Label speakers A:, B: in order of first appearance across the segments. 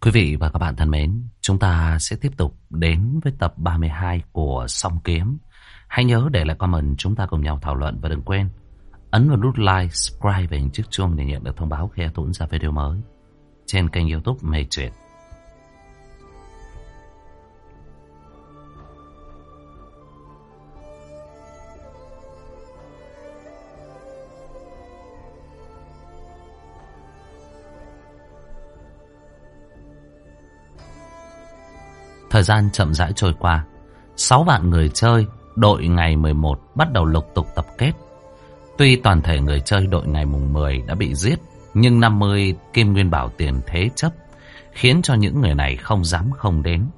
A: Quý vị và các bạn thân mến, chúng ta sẽ tiếp tục đến với tập 32 của Song Kiếm. Hãy nhớ để lại comment chúng ta cùng nhau thảo luận và đừng quên ấn vào nút like, subscribe và hình chiếc chuông để nhận được thông báo khi Tuấn ra video mới trên kênh youtube Mê Chuyện. Thời gian chậm rãi trôi qua. Sáu vạn người chơi, đội ngày 11 bắt đầu lục tục tập kết. Tuy toàn thể người chơi đội ngày mùng 10 đã bị giết, nhưng 50 kim nguyên bảo tiền thế chấp, khiến cho những người này không dám không đến.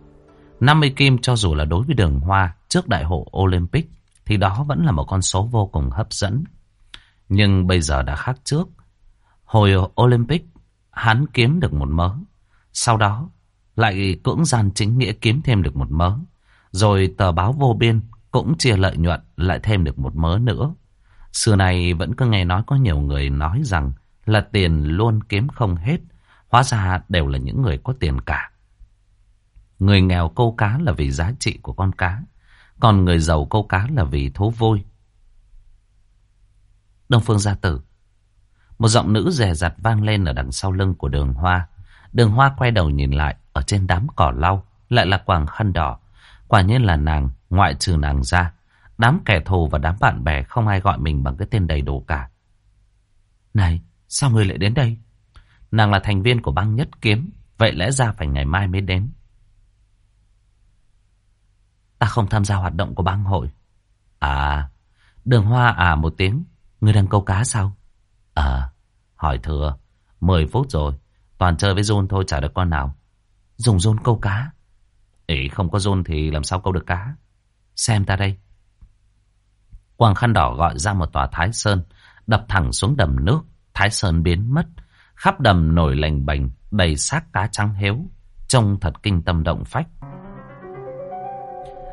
A: 50 kim cho dù là đối với đường hoa trước đại hội Olympic, thì đó vẫn là một con số vô cùng hấp dẫn. Nhưng bây giờ đã khác trước. Hồi Olympic, hắn kiếm được một mớ. Sau đó, lại cưỡng gian chính nghĩa kiếm thêm được một mớ. Rồi tờ báo vô biên cũng chia lợi nhuận lại thêm được một mớ nữa. Xưa này vẫn cứ nghe nói có nhiều người nói rằng là tiền luôn kiếm không hết. Hóa ra đều là những người có tiền cả. Người nghèo câu cá là vì giá trị của con cá. Còn người giàu câu cá là vì thú vui. Đông Phương gia tử. Một giọng nữ rè rặt vang lên ở đằng sau lưng của đường hoa. Đường hoa quay đầu nhìn lại. Ở trên đám cỏ lau lại là quàng khăn đỏ. Quả nhiên là nàng, ngoại trừ nàng ra. Đám kẻ thù và đám bạn bè không ai gọi mình bằng cái tên đầy đủ cả. Này, sao người lại đến đây? Nàng là thành viên của băng nhất kiếm. Vậy lẽ ra phải ngày mai mới đến. Ta không tham gia hoạt động của băng hội. À, đường hoa à một tiếng. người đang câu cá sao? À, hỏi thừa. Mười phút rồi. Toàn chơi với Jun thôi chả được con nào. Dùng rôn câu cá. Ý không có rôn thì làm sao câu được cá. Xem ta đây. Quang khăn đỏ gọi ra một tòa thái sơn, đập thẳng xuống đầm nước. Thái sơn biến mất. Khắp đầm nổi lành bềnh, đầy xác cá trắng héo. Trông thật kinh tâm động phách.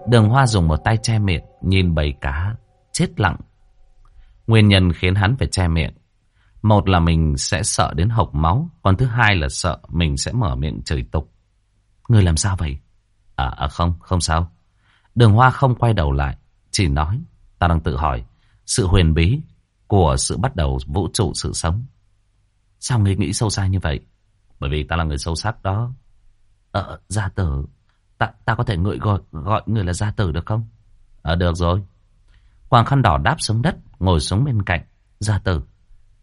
A: Đường Hoa dùng một tay che miệng, nhìn bầy cá, chết lặng. Nguyên nhân khiến hắn phải che miệng. Một là mình sẽ sợ đến hộc máu, còn thứ hai là sợ mình sẽ mở miệng chửi tục. Người làm sao vậy? À, à không, không sao. Đường Hoa không quay đầu lại, chỉ nói, ta đang tự hỏi, sự huyền bí của sự bắt đầu vũ trụ sự sống. Sao ngươi nghĩ sâu xa như vậy? Bởi vì ta là người sâu sắc đó. Ờ, gia tử, ta, ta có thể ngợi gọi, gọi người là gia tử được không? Ờ, được rồi. Quàng khăn đỏ đáp xuống đất, ngồi xuống bên cạnh. Gia tử,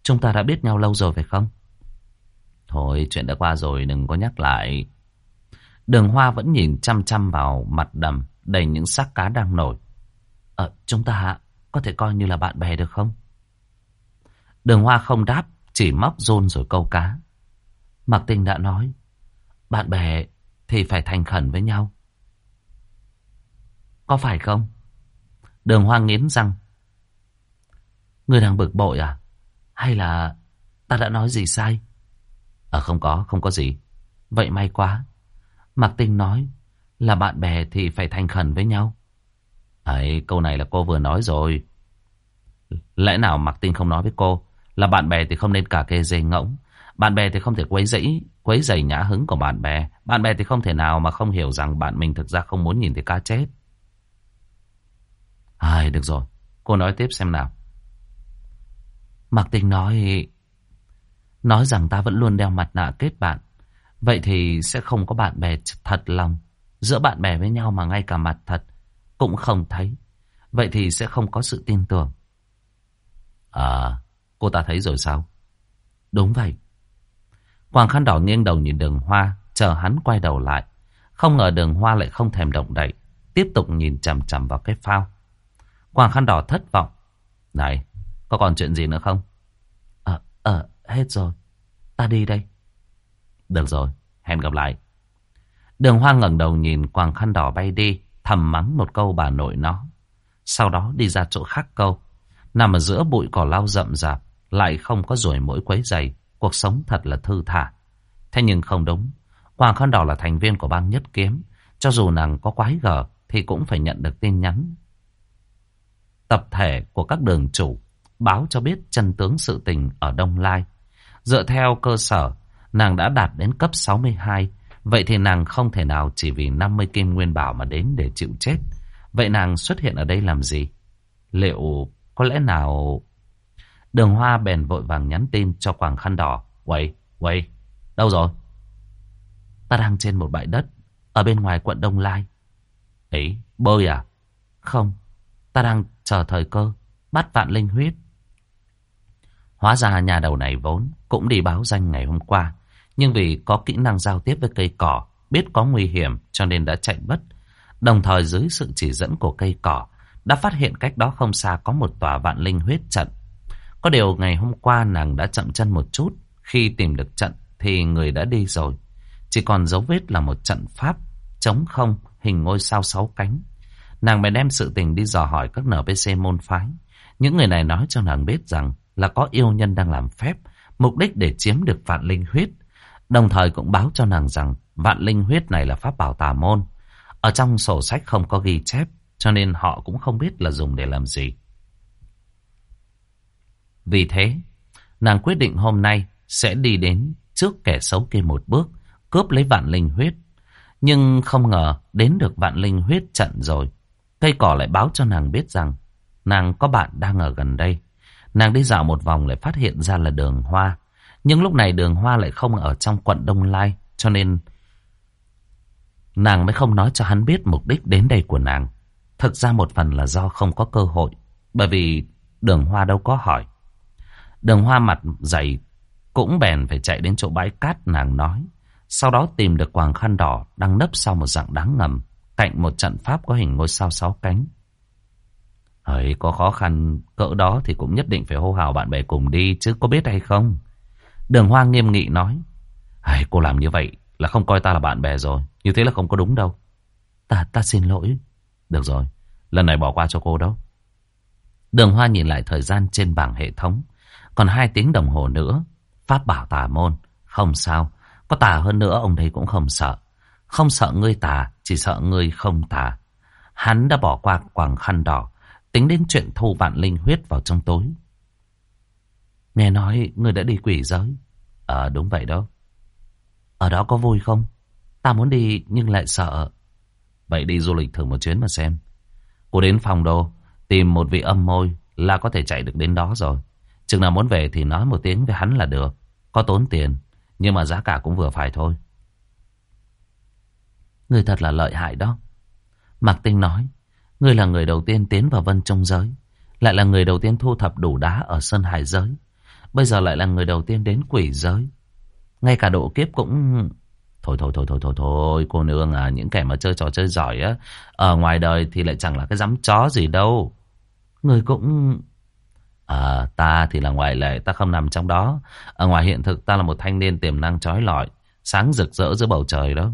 A: chúng ta đã biết nhau lâu rồi phải không? Thôi, chuyện đã qua rồi, đừng có nhắc lại. Đường Hoa vẫn nhìn chăm chăm vào mặt đầm đầy những xác cá đang nổi. Ờ, chúng ta có thể coi như là bạn bè được không? Đường Hoa không đáp, chỉ móc rôn rồi câu cá. Mạc Tinh đã nói, bạn bè thì phải thành khẩn với nhau. Có phải không? Đường Hoa nghiến răng. Người đang bực bội à? Hay là ta đã nói gì sai? Ờ không có, không có gì. Vậy may quá. Mạc Tinh nói là bạn bè thì phải thành khẩn với nhau. Ấy, câu này là cô vừa nói rồi. Lẽ nào Mạc Tinh không nói với cô là bạn bè thì không nên cả kê dây ngỗng. Bạn bè thì không thể quấy rẫy, quấy giày nhã hứng của bạn bè. Bạn bè thì không thể nào mà không hiểu rằng bạn mình thực ra không muốn nhìn thấy cá chết. Ai, được rồi, cô nói tiếp xem nào. Mạc Tinh nói... Nói rằng ta vẫn luôn đeo mặt nạ kết bạn. Vậy thì sẽ không có bạn bè thật lòng. Giữa bạn bè với nhau mà ngay cả mặt thật cũng không thấy. Vậy thì sẽ không có sự tin tưởng. À, cô ta thấy rồi sao? Đúng vậy. Quảng khăn đỏ nghiêng đầu nhìn đường hoa, chờ hắn quay đầu lại. Không ngờ đường hoa lại không thèm động đậy, tiếp tục nhìn chằm chằm vào cái phao. Quảng khăn đỏ thất vọng. Này, có còn chuyện gì nữa không? Ờ, ờ, hết rồi. Ta đi đây. Được rồi, hẹn gặp lại. Đường Hoa ngẩng đầu nhìn quàng khăn đỏ bay đi, thầm mắng một câu bà nội nó. Sau đó đi ra chỗ khác câu. Nằm ở giữa bụi cỏ lau rậm rạp, lại không có ruồi mỗi quấy dày. Cuộc sống thật là thư thả. Thế nhưng không đúng. Quàng khăn đỏ là thành viên của bang nhất kiếm. Cho dù nàng có quái gở thì cũng phải nhận được tin nhắn. Tập thể của các đường chủ báo cho biết chân tướng sự tình ở Đông Lai. Dựa theo cơ sở Nàng đã đạt đến cấp 62 Vậy thì nàng không thể nào chỉ vì 50 kim nguyên bảo mà đến để chịu chết. Vậy nàng xuất hiện ở đây làm gì? Liệu có lẽ nào... Đường Hoa bèn vội vàng nhắn tin cho Quảng Khăn Đỏ. Quầy, quầy, đâu rồi? Ta đang trên một bãi đất, ở bên ngoài quận Đông Lai. Ấy, bơi à? Không, ta đang chờ thời cơ, bắt vạn linh huyết. Hóa ra nhà đầu này vốn cũng đi báo danh ngày hôm qua. Nhưng vì có kỹ năng giao tiếp với cây cỏ, biết có nguy hiểm cho nên đã chạy mất. Đồng thời dưới sự chỉ dẫn của cây cỏ, đã phát hiện cách đó không xa có một tòa vạn linh huyết trận. Có điều ngày hôm qua nàng đã chậm chân một chút, khi tìm được trận thì người đã đi rồi. Chỉ còn dấu vết là một trận pháp, chống không, hình ngôi sao sáu cánh. Nàng mới đem sự tình đi dò hỏi các NPC môn phái. Những người này nói cho nàng biết rằng là có yêu nhân đang làm phép, mục đích để chiếm được vạn linh huyết. Đồng thời cũng báo cho nàng rằng vạn linh huyết này là pháp bảo tà môn. Ở trong sổ sách không có ghi chép, cho nên họ cũng không biết là dùng để làm gì. Vì thế, nàng quyết định hôm nay sẽ đi đến trước kẻ xấu kia một bước, cướp lấy vạn linh huyết. Nhưng không ngờ đến được vạn linh huyết trận rồi. Cây cỏ lại báo cho nàng biết rằng nàng có bạn đang ở gần đây. Nàng đi dạo một vòng lại phát hiện ra là đường hoa. Nhưng lúc này đường hoa lại không ở trong quận Đông Lai. Cho nên nàng mới không nói cho hắn biết mục đích đến đây của nàng. Thực ra một phần là do không có cơ hội. Bởi vì đường hoa đâu có hỏi. Đường hoa mặt dày cũng bèn phải chạy đến chỗ bãi cát nàng nói. Sau đó tìm được quàng khăn đỏ đang nấp sau một dạng đáng ngầm. Cạnh một trận pháp có hình ngôi sao sáu cánh. Ấy, có khó khăn cỡ đó thì cũng nhất định phải hô hào bạn bè cùng đi chứ có biết hay không? Đường Hoa nghiêm nghị nói. Hey, cô làm như vậy là không coi ta là bạn bè rồi. Như thế là không có đúng đâu. Ta, ta xin lỗi. Được rồi, lần này bỏ qua cho cô đâu. Đường Hoa nhìn lại thời gian trên bảng hệ thống. Còn hai tiếng đồng hồ nữa. Pháp bảo tà môn. Không sao. Có tà hơn nữa ông đây cũng không sợ. Không sợ ngươi tà, chỉ sợ ngươi không tà. Hắn đã bỏ qua quảng khăn đỏ Tính đến chuyện thu vạn linh huyết vào trong tối. Nghe nói người đã đi quỷ giới. Ờ đúng vậy đó. Ở đó có vui không? Ta muốn đi nhưng lại sợ. Vậy đi du lịch thử một chuyến mà xem. Cô đến phòng đồ tìm một vị âm môi là có thể chạy được đến đó rồi. Chừng nào muốn về thì nói một tiếng với hắn là được. Có tốn tiền, nhưng mà giá cả cũng vừa phải thôi. Người thật là lợi hại đó. Mạc Tinh nói, Ngươi là người đầu tiên tiến vào vân trong giới. Lại là người đầu tiên thu thập đủ đá ở Sơn Hải giới. Bây giờ lại là người đầu tiên đến quỷ giới. Ngay cả độ kiếp cũng... Thôi thôi thôi thôi thôi thôi cô nương à những kẻ mà chơi trò chơi giỏi á ở ngoài đời thì lại chẳng là cái dám chó gì đâu. Người cũng À ta thì là ngoại lệ ta không nằm trong đó. Ở ngoài hiện thực ta là một thanh niên tiềm năng trói lọi, sáng rực rỡ giữa bầu trời đó.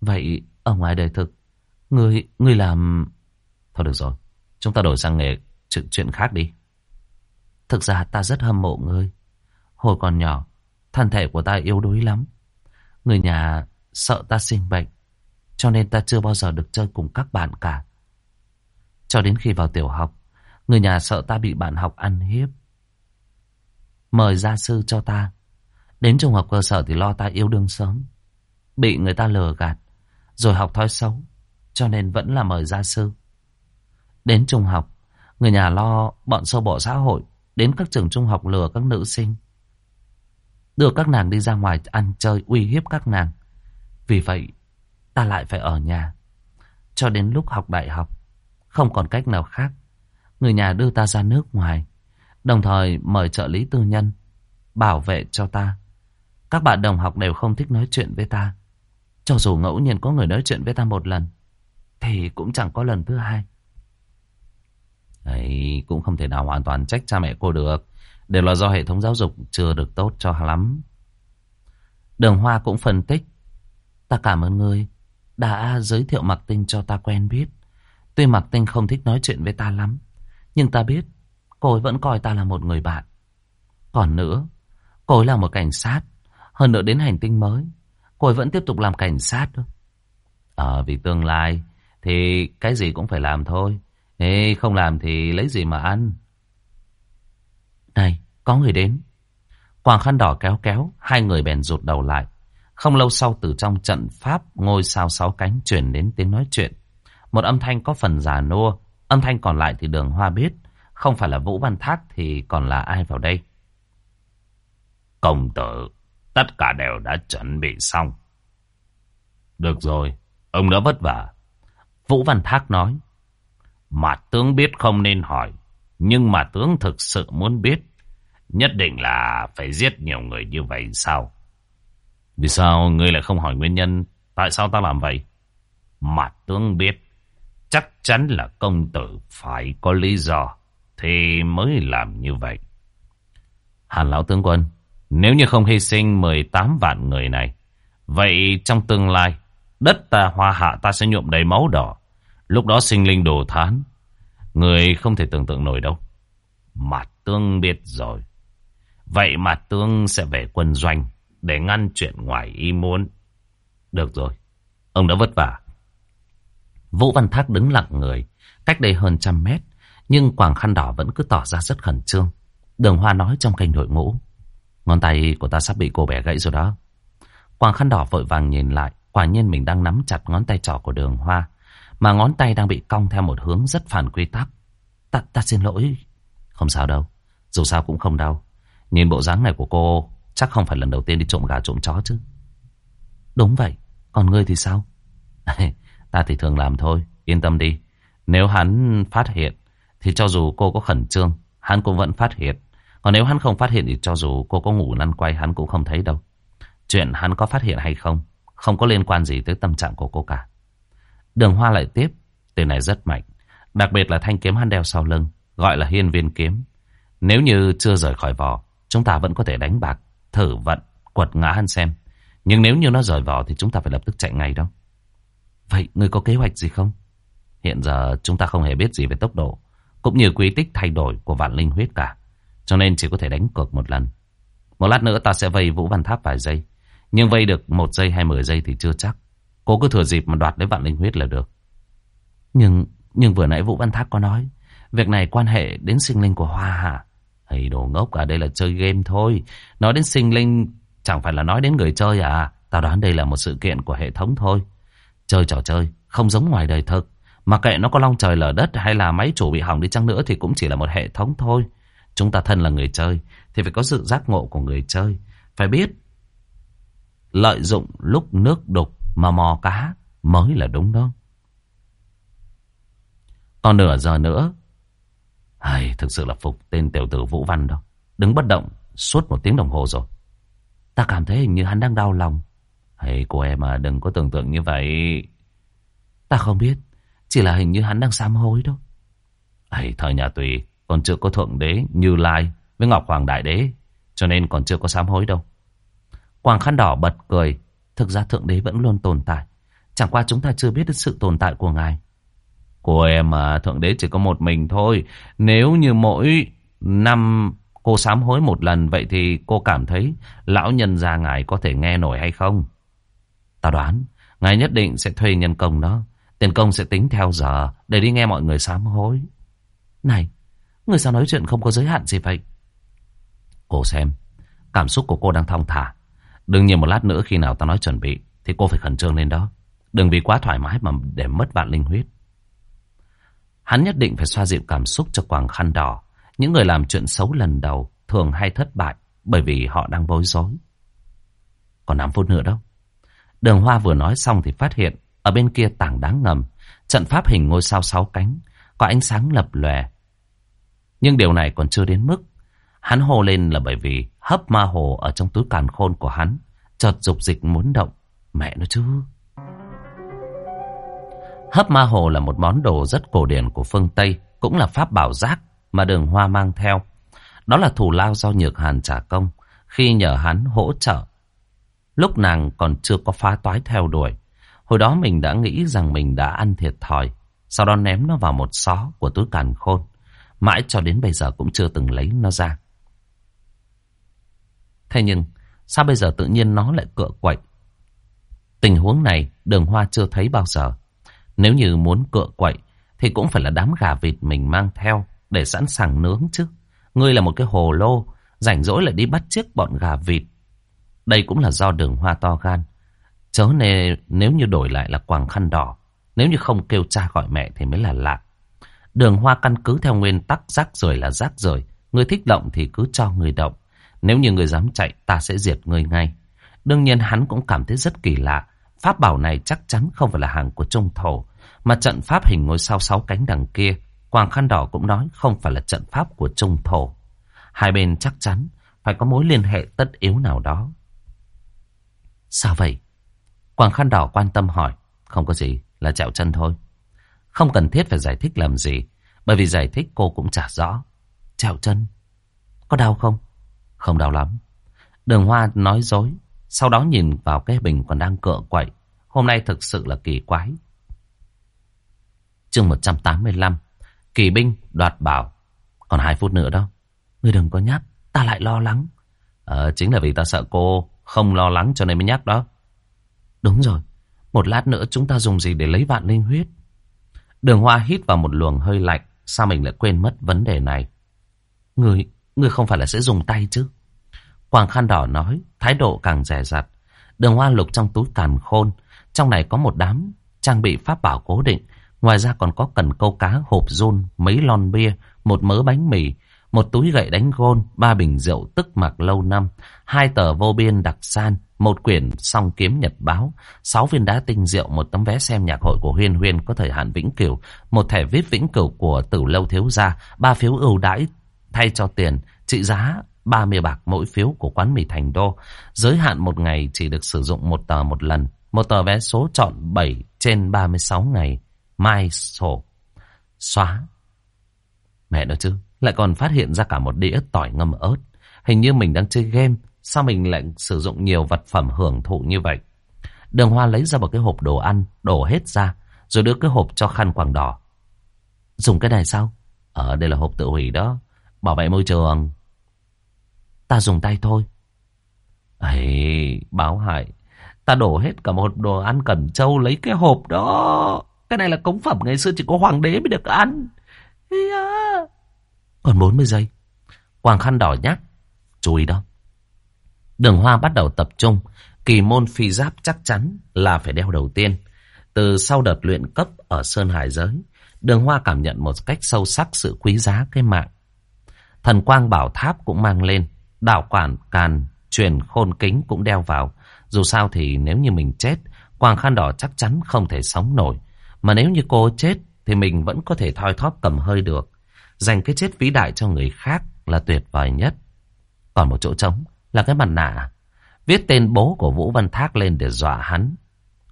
A: Vậy ở ngoài đời thực, người người làm Thôi được rồi, chúng ta đổi sang nghề chuyện, chuyện khác đi. Thực ra ta rất hâm mộ ngươi. Hồi còn nhỏ, thân thể của ta yếu đuối lắm. Người nhà sợ ta sinh bệnh, cho nên ta chưa bao giờ được chơi cùng các bạn cả. Cho đến khi vào tiểu học, người nhà sợ ta bị bạn học ăn hiếp. Mời gia sư cho ta. Đến trung học cơ sở thì lo ta yêu đương sớm. Bị người ta lừa gạt, rồi học thói xấu, cho nên vẫn là mời gia sư. Đến trung học, người nhà lo bọn sâu bộ xã hội đến các trường trung học lừa các nữ sinh. Đưa các nàng đi ra ngoài ăn chơi uy hiếp các nàng. Vì vậy, ta lại phải ở nhà. Cho đến lúc học đại học, không còn cách nào khác. Người nhà đưa ta ra nước ngoài, đồng thời mời trợ lý tư nhân, bảo vệ cho ta. Các bạn đồng học đều không thích nói chuyện với ta. Cho dù ngẫu nhiên có người nói chuyện với ta một lần, thì cũng chẳng có lần thứ hai. Đấy, cũng không thể nào hoàn toàn trách cha mẹ cô được. Đều là do hệ thống giáo dục chưa được tốt cho lắm. Đường Hoa cũng phân tích. Ta cảm ơn ngươi đã giới thiệu Mạc Tinh cho ta quen biết. Tuy Mạc Tinh không thích nói chuyện với ta lắm. Nhưng ta biết cô ấy vẫn coi ta là một người bạn. Còn nữa, cô ấy là một cảnh sát. Hơn nữa đến hành tinh mới, cô ấy vẫn tiếp tục làm cảnh sát. Ờ, vì tương lai thì cái gì cũng phải làm thôi. Ê, không làm thì lấy gì mà ăn? Này, có người đến. Quàng khăn đỏ kéo kéo, hai người bèn rụt đầu lại. Không lâu sau từ trong trận pháp ngôi sao sáu cánh chuyển đến tiếng nói chuyện. Một âm thanh có phần già nua, âm thanh còn lại thì đường hoa biết. Không phải là Vũ Văn Thác thì còn là ai vào đây. Công tử, tất cả đều đã chuẩn bị xong. Được rồi, ông đã vất vả. Vũ Văn Thác nói. Mà tướng biết không nên hỏi, nhưng mà tướng thực sự muốn biết. Nhất định là phải giết nhiều người như vậy sao? Vì sao ngươi lại không hỏi nguyên nhân tại sao ta làm vậy? Mà tướng biết, chắc chắn là công tử phải có lý do thì mới làm như vậy. Hàn lão tướng quân, nếu như không hy sinh 18 vạn người này, vậy trong tương lai, đất ta hoa hạ ta sẽ nhuộm đầy máu đỏ. Lúc đó sinh linh đồ thán, người không thể tưởng tượng nổi đâu. Mà tương biết rồi. Vậy mà tương sẽ về quân doanh để ngăn chuyện ngoài ý muốn. Được rồi, ông đã vất vả. Vũ Văn Thác đứng lặng người, cách đây hơn trăm mét, nhưng Quảng Khăn Đỏ vẫn cứ tỏ ra rất khẩn trương. Đường Hoa nói trong kênh đội ngũ. Ngón tay của ta sắp bị cô bé gãy rồi đó. Quảng Khăn Đỏ vội vàng nhìn lại, quả nhiên mình đang nắm chặt ngón tay trỏ của đường Hoa, mà ngón tay đang bị cong theo một hướng rất phản quy tắc. Ta, ta xin lỗi. Không sao đâu, dù sao cũng không đau. Nhìn bộ dáng này của cô Chắc không phải lần đầu tiên đi trộm gà trộm chó chứ. Đúng vậy. Còn ngươi thì sao? Ta thì thường làm thôi. Yên tâm đi. Nếu hắn phát hiện Thì cho dù cô có khẩn trương Hắn cũng vẫn phát hiện. Còn nếu hắn không phát hiện Thì cho dù cô có ngủ lăn quay Hắn cũng không thấy đâu. Chuyện hắn có phát hiện hay không Không có liên quan gì tới tâm trạng của cô cả. Đường Hoa lại tiếp. Tên này rất mạnh. Đặc biệt là thanh kiếm hắn đeo sau lưng, Gọi là hiên viên kiếm. Nếu như chưa rời khỏi vỏ, Chúng ta vẫn có thể đánh bạc, Thử vận, Quật ngã hắn xem. Nhưng nếu như nó rời vỏ Thì chúng ta phải lập tức chạy ngay đó. Vậy ngươi có kế hoạch gì không? Hiện giờ chúng ta không hề biết gì về tốc độ, Cũng như quy tích thay đổi của vạn linh huyết cả. Cho nên chỉ có thể đánh cược một lần. Một lát nữa ta sẽ vây Vũ Văn Tháp vài giây. Nhưng vây được một giây hay mười giây thì chưa chắc. Cô cứ thừa dịp mà đoạt lấy vạn linh huyết là được Nhưng nhưng vừa nãy Vũ Văn Thác có nói, Việc này quan hệ đến sinh linh của Hoa Hạ Thầy đồ ngốc cả đây là chơi game thôi. Nói đến sinh linh, chẳng phải là nói đến người chơi à. Tao đoán đây là một sự kiện của hệ thống thôi. Chơi trò chơi, không giống ngoài đời thực. Mà kệ nó có long trời lở đất hay là máy chủ bị hỏng đi chăng nữa thì cũng chỉ là một hệ thống thôi. Chúng ta thân là người chơi, thì phải có sự giác ngộ của người chơi. Phải biết, lợi dụng lúc nước đục mà mò cá mới là đúng đó. Còn nửa giờ nữa Ai, thực sự là phục tên tiểu tử Vũ Văn đó. Đứng bất động suốt một tiếng đồng hồ rồi. Ta cảm thấy hình như hắn đang đau lòng. Hay cô em à đừng có tưởng tượng như vậy. Ta không biết. Chỉ là hình như hắn đang sám hối đâu. Hay, thời nhà tùy còn chưa có thượng đế như lai với ngọc hoàng đại đế. Cho nên còn chưa có sám hối đâu. Quang khăn đỏ bật cười. Thực ra thượng đế vẫn luôn tồn tại. Chẳng qua chúng ta chưa biết đến sự tồn tại của ngài. Cô em mà Thượng Đế chỉ có một mình thôi. Nếu như mỗi năm cô sám hối một lần vậy thì cô cảm thấy lão nhân gia ngài có thể nghe nổi hay không? Ta đoán, ngài nhất định sẽ thuê nhân công đó. Tiền công sẽ tính theo giờ để đi nghe mọi người sám hối. Này, người sao nói chuyện không có giới hạn gì vậy? Cô xem, cảm xúc của cô đang thong thả. Đừng nhiên một lát nữa khi nào ta nói chuẩn bị thì cô phải khẩn trương lên đó. Đừng vì quá thoải mái mà để mất vạn linh huyết. Hắn nhất định phải xoa dịu cảm xúc cho Quảng Khăn Đỏ. Những người làm chuyện xấu lần đầu thường hay thất bại bởi vì họ đang bối rối. Còn 5 phút nữa đâu. Đường Hoa vừa nói xong thì phát hiện ở bên kia tảng đáng ngầm, trận pháp hình ngôi sao sáu cánh, có ánh sáng lập lòe. Nhưng điều này còn chưa đến mức. Hắn hô lên là bởi vì hấp ma hồ ở trong túi càn khôn của hắn, chợt dục dịch muốn động. Mẹ nó chứ. Hấp ma hồ là một món đồ rất cổ điển của phương Tây, cũng là pháp bảo giác mà đường hoa mang theo. Đó là thủ lao do Nhược Hàn trả công khi nhờ hắn hỗ trợ. Lúc nàng còn chưa có phá toái theo đuổi. Hồi đó mình đã nghĩ rằng mình đã ăn thiệt thòi, sau đó ném nó vào một xó của túi càn khôn. Mãi cho đến bây giờ cũng chưa từng lấy nó ra. Thế nhưng, sao bây giờ tự nhiên nó lại cựa quậy? Tình huống này đường hoa chưa thấy bao giờ. Nếu như muốn cựa quậy thì cũng phải là đám gà vịt mình mang theo để sẵn sàng nướng chứ. Ngươi là một cái hồ lô, rảnh rỗi lại đi bắt chiếc bọn gà vịt. Đây cũng là do đường hoa to gan. Chớ nề nếu như đổi lại là quàng khăn đỏ. Nếu như không kêu cha gọi mẹ thì mới là lạ. Đường hoa căn cứ theo nguyên tắc rác rồi là rác rồi Người thích động thì cứ cho người động. Nếu như người dám chạy ta sẽ diệt người ngay. Đương nhiên hắn cũng cảm thấy rất kỳ lạ. Pháp bảo này chắc chắn không phải là hàng của Trung Thổ. Mà trận pháp hình ngôi sao sáu cánh đằng kia. Quàng khăn đỏ cũng nói không phải là trận pháp của Trung Thổ. Hai bên chắc chắn phải có mối liên hệ tất yếu nào đó. Sao vậy? Quàng khăn đỏ quan tâm hỏi. Không có gì, là chẹo chân thôi. Không cần thiết phải giải thích làm gì. Bởi vì giải thích cô cũng chả rõ. Chẹo chân? Có đau không? Không đau lắm. Đường Hoa nói dối. Sau đó nhìn vào cái bình còn đang cựa quậy. Hôm nay thực sự là kỳ quái. chương 185. Kỳ binh đoạt bảo. Còn hai phút nữa đó. Ngươi đừng có nhắc. Ta lại lo lắng. Ờ, chính là vì ta sợ cô không lo lắng cho nên mới nhắc đó. Đúng rồi. Một lát nữa chúng ta dùng gì để lấy vạn linh huyết? Đường Hoa hít vào một luồng hơi lạnh. Sao mình lại quên mất vấn đề này? Người, người không phải là sẽ dùng tay chứ? Quàng khăn đỏ nói, thái độ càng rẻ rặt. Đường Hoa lục trong túi càn khôn. Trong này có một đám trang bị pháp bảo cố định. Ngoài ra còn có cần câu cá, hộp run, mấy lon bia, một mớ bánh mì, một túi gậy đánh gôn, ba bình rượu tức mặc lâu năm, hai tờ vô biên đặc san, một quyển song kiếm nhật báo, sáu viên đá tinh rượu, một tấm vé xem nhạc hội của Huyên Huyên có thời hạn vĩnh cửu, một thẻ viết vĩnh cửu của Tử Lâu Thiếu Gia, ba phiếu ưu đãi thay cho tiền, trị giá 30 bạc mỗi phiếu của quán mì Thành Đô, giới hạn một ngày chỉ được sử dụng một tờ một lần, một tờ vé số chọn 7 trên 36 ngày, mai sổ, xóa. Mẹ nói chứ, lại còn phát hiện ra cả một đĩa tỏi ngâm ớt. Hình như mình đang chơi game, sao mình lại sử dụng nhiều vật phẩm hưởng thụ như vậy? Đường Hoa lấy ra một cái hộp đồ ăn, đổ hết ra, rồi đưa cái hộp cho khăn quàng đỏ. Dùng cái này sao? Ở đây là hộp tự hủy đó, bảo vệ môi trường. Ta dùng tay thôi. Ấy, báo hại. Ta đổ hết cả một đồ ăn cẩn trâu lấy cái hộp đó. Cái này là cống phẩm ngày xưa chỉ có hoàng đế mới được ăn. Yeah. Còn 40 giây. Quàng khăn đỏ nhắc. Chú ý đó. Đường hoa bắt đầu tập trung. Kỳ môn phi giáp chắc chắn là phải đeo đầu tiên. Từ sau đợt luyện cấp ở Sơn Hải Giới, đường hoa cảm nhận một cách sâu sắc sự quý giá cái mạng. Thần quang bảo tháp cũng mang lên. Đạo quản càn truyền khôn kính cũng đeo vào. Dù sao thì nếu như mình chết, quàng khăn đỏ chắc chắn không thể sống nổi. Mà nếu như cô chết thì mình vẫn có thể thoi thóp cầm hơi được. Dành cái chết vĩ đại cho người khác là tuyệt vời nhất. Còn một chỗ trống là cái mặt nạ. Viết tên bố của Vũ Văn Thác lên để dọa hắn.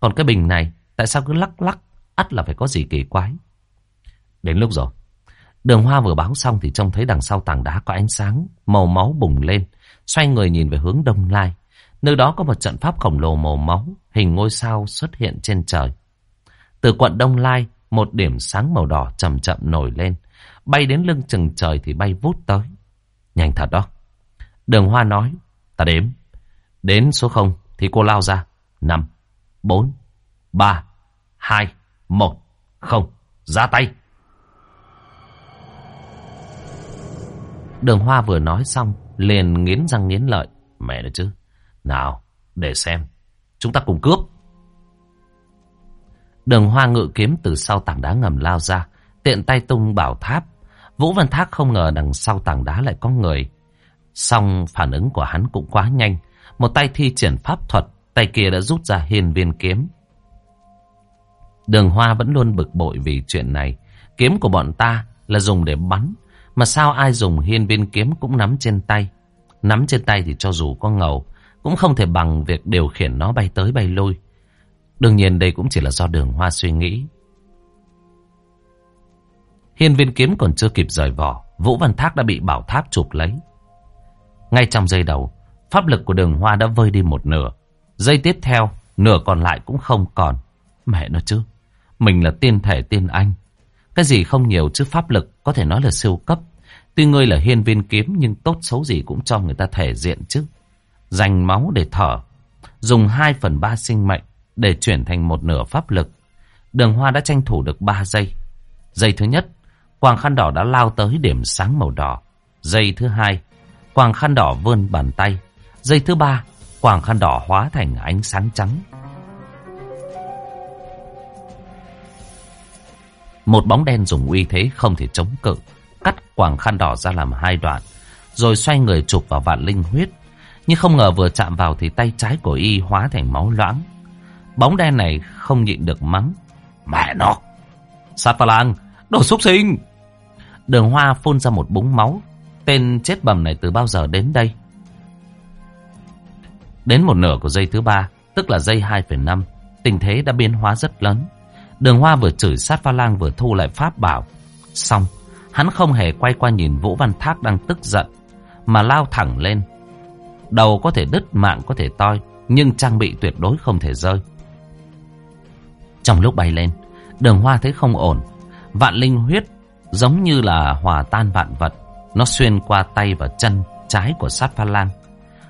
A: Còn cái bình này, tại sao cứ lắc lắc, ắt là phải có gì kỳ quái. Đến lúc rồi. Đường Hoa vừa báo xong thì trông thấy đằng sau tảng đá có ánh sáng, màu máu bùng lên. Xoay người nhìn về hướng đông lai. Nơi đó có một trận pháp khổng lồ màu máu, hình ngôi sao xuất hiện trên trời. Từ quận Đông Lai, một điểm sáng màu đỏ chậm chậm nổi lên. Bay đến lưng chừng trời thì bay vút tới. Nhanh thật đó. Đường Hoa nói. Ta đếm. Đến số 0 thì cô lao ra. 5, 4, 3, 2, 1, 0. Ra tay. Đường Hoa vừa nói xong. Liền nghiến răng nghiến lợi. Mẹ nữa chứ. Nào, để xem. Chúng ta cùng cướp. Đường Hoa ngự kiếm từ sau tảng đá ngầm lao ra. Tiện tay tung bảo tháp Vũ Văn Thác không ngờ đằng sau tảng đá lại có người. Xong phản ứng của hắn cũng quá nhanh. Một tay thi triển pháp thuật, tay kia đã rút ra hiên viên kiếm. Đường Hoa vẫn luôn bực bội vì chuyện này. Kiếm của bọn ta là dùng để bắn. Mà sao ai dùng hiên viên kiếm cũng nắm trên tay. Nắm trên tay thì cho dù có ngầu, cũng không thể bằng việc điều khiển nó bay tới bay lui. Đương nhiên đây cũng chỉ là do đường Hoa suy nghĩ. Hiên viên kiếm còn chưa kịp rời vỏ, Vũ Văn Thác đã bị bảo tháp chụp lấy. Ngay trong giây đầu, pháp lực của đường hoa đã vơi đi một nửa. Giây tiếp theo, nửa còn lại cũng không còn. Mẹ nó chứ, mình là tiên thể tiên anh. Cái gì không nhiều chứ pháp lực có thể nói là siêu cấp. Tuy ngươi là hiên viên kiếm nhưng tốt xấu gì cũng cho người ta thể diện chứ. Dành máu để thở, dùng 2 phần 3 sinh mệnh để chuyển thành một nửa pháp lực. Đường hoa đã tranh thủ được 3 giây. Giây thứ nhất, Quàng khăn đỏ đã lao tới điểm sáng màu đỏ. Giây thứ hai, quàng khăn đỏ vươn bàn tay. Giây thứ ba, quàng khăn đỏ hóa thành ánh sáng trắng. Một bóng đen dùng uy thế không thể chống cự, cắt quàng khăn đỏ ra làm hai đoạn, rồi xoay người chụp vào vạn linh huyết. Nhưng không ngờ vừa chạm vào thì tay trái của y hóa thành máu loãng. Bóng đen này không nhịn được mắng. Mẹ nó! Sát pha lang! Đồ xúc sinh! Đường hoa phun ra một búng máu. Tên chết bầm này từ bao giờ đến đây? Đến một nửa của dây thứ ba, tức là dây 2,5, tình thế đã biến hóa rất lớn. Đường Hoa vừa chửi sát pha lang vừa thu lại pháp bảo. Xong, hắn không hề quay qua nhìn Vũ Văn Thác đang tức giận, mà lao thẳng lên. Đầu có thể đứt mạng có thể toi, nhưng trang bị tuyệt đối không thể rơi. Trong lúc bay lên, đường Hoa thấy không ổn. Vạn linh huyết giống như là hòa tan vạn vật. Nó xuyên qua tay và chân trái của sát pha lang.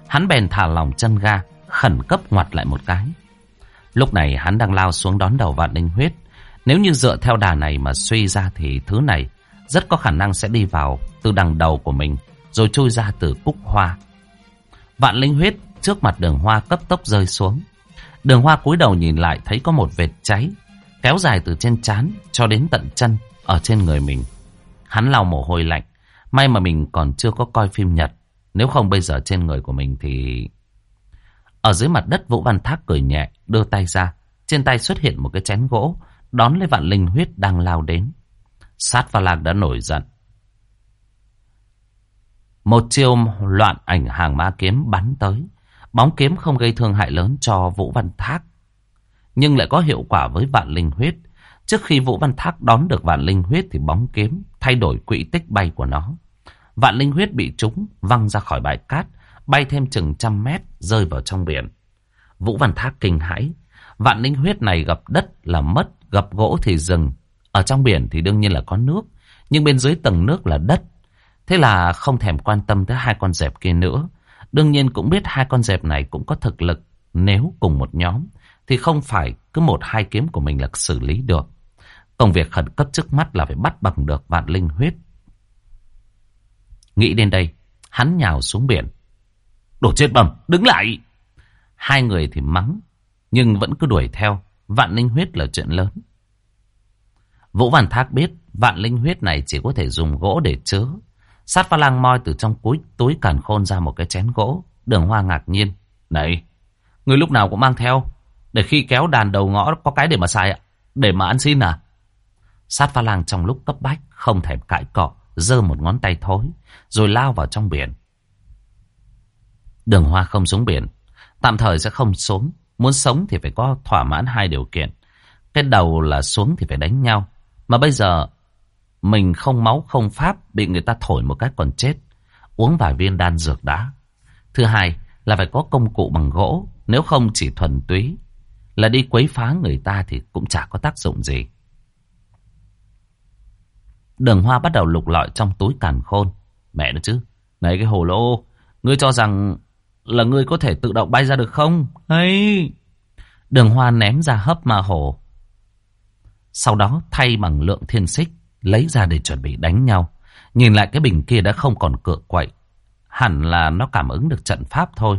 A: Hắn bèn thả lòng chân ga, khẩn cấp ngoặt lại một cái. Lúc này hắn đang lao xuống đón đầu vạn linh huyết. Nếu như dựa theo đà này mà suy ra thì thứ này rất có khả năng sẽ đi vào từ đằng đầu của mình, rồi trôi ra từ cúc hoa. Vạn linh huyết trước mặt đường hoa cấp tốc rơi xuống. Đường hoa cúi đầu nhìn lại thấy có một vệt cháy, kéo dài từ trên trán cho đến tận chân ở trên người mình. Hắn lau mồ hôi lạnh, may mà mình còn chưa có coi phim Nhật. Nếu không bây giờ trên người của mình thì... Ở dưới mặt đất Vũ Văn Thác cười nhẹ, đưa tay ra. Trên tay xuất hiện một cái chén gỗ, đón lấy vạn linh huyết đang lao đến. Sát và lạc đã nổi giận. Một chiêu loạn ảnh hàng ma kiếm bắn tới. Bóng kiếm không gây thương hại lớn cho Vũ Văn Thác. Nhưng lại có hiệu quả với vạn linh huyết. Trước khi Vũ Văn Thác đón được vạn linh huyết thì bóng kiếm thay đổi quỹ tích bay của nó. Vạn linh huyết bị trúng, văng ra khỏi bãi cát, bay thêm chừng trăm mét, rơi vào trong biển. Vũ Văn Thác kinh hãi. Vạn linh huyết này gặp đất là mất, gặp gỗ thì rừng. Ở trong biển thì đương nhiên là có nước, nhưng bên dưới tầng nước là đất. Thế là không thèm quan tâm tới hai con dẹp kia nữa. Đương nhiên cũng biết hai con dẹp này cũng có thực lực. Nếu cùng một nhóm, thì không phải cứ một hai kiếm của mình là xử lý được. Công việc khẩn cấp trước mắt là phải bắt bằng được vạn linh huyết. Nghĩ đến đây, hắn nhào xuống biển. Đồ chết bầm, đứng lại! Hai người thì mắng, nhưng vẫn cứ đuổi theo. Vạn linh huyết là chuyện lớn. Vũ Văn Thác biết vạn linh huyết này chỉ có thể dùng gỗ để chứa. Sát pha lang moi từ trong túi, túi càn khôn ra một cái chén gỗ. Đường hoa ngạc nhiên. Này, người lúc nào cũng mang theo. Để khi kéo đàn đầu ngõ có cái để mà xài ạ. Để mà ăn xin à? Sát pha lang trong lúc cấp bách không thèm cãi cọ. giơ một ngón tay thối. Rồi lao vào trong biển. Đường hoa không xuống biển. Tạm thời sẽ không xuống. Muốn sống thì phải có thỏa mãn hai điều kiện. Cái đầu là xuống thì phải đánh nhau. Mà bây giờ, mình không máu, không pháp, bị người ta thổi một cách còn chết. Uống vài viên đan dược đã. Thứ hai là phải có công cụ bằng gỗ. Nếu không chỉ thuần túy là đi quấy phá người ta thì cũng chả có tác dụng gì. Đường hoa bắt đầu lục lọi trong túi càn khôn. Mẹ nó chứ. Này cái hồ lô. Ngươi cho rằng là ngươi có thể tự động bay ra được không? Hay... Đường hoa ném ra hấp ma hồ. Sau đó thay bằng lượng thiên xích, lấy ra để chuẩn bị đánh nhau. Nhìn lại cái bình kia đã không còn cựa quậy. Hẳn là nó cảm ứng được trận pháp thôi.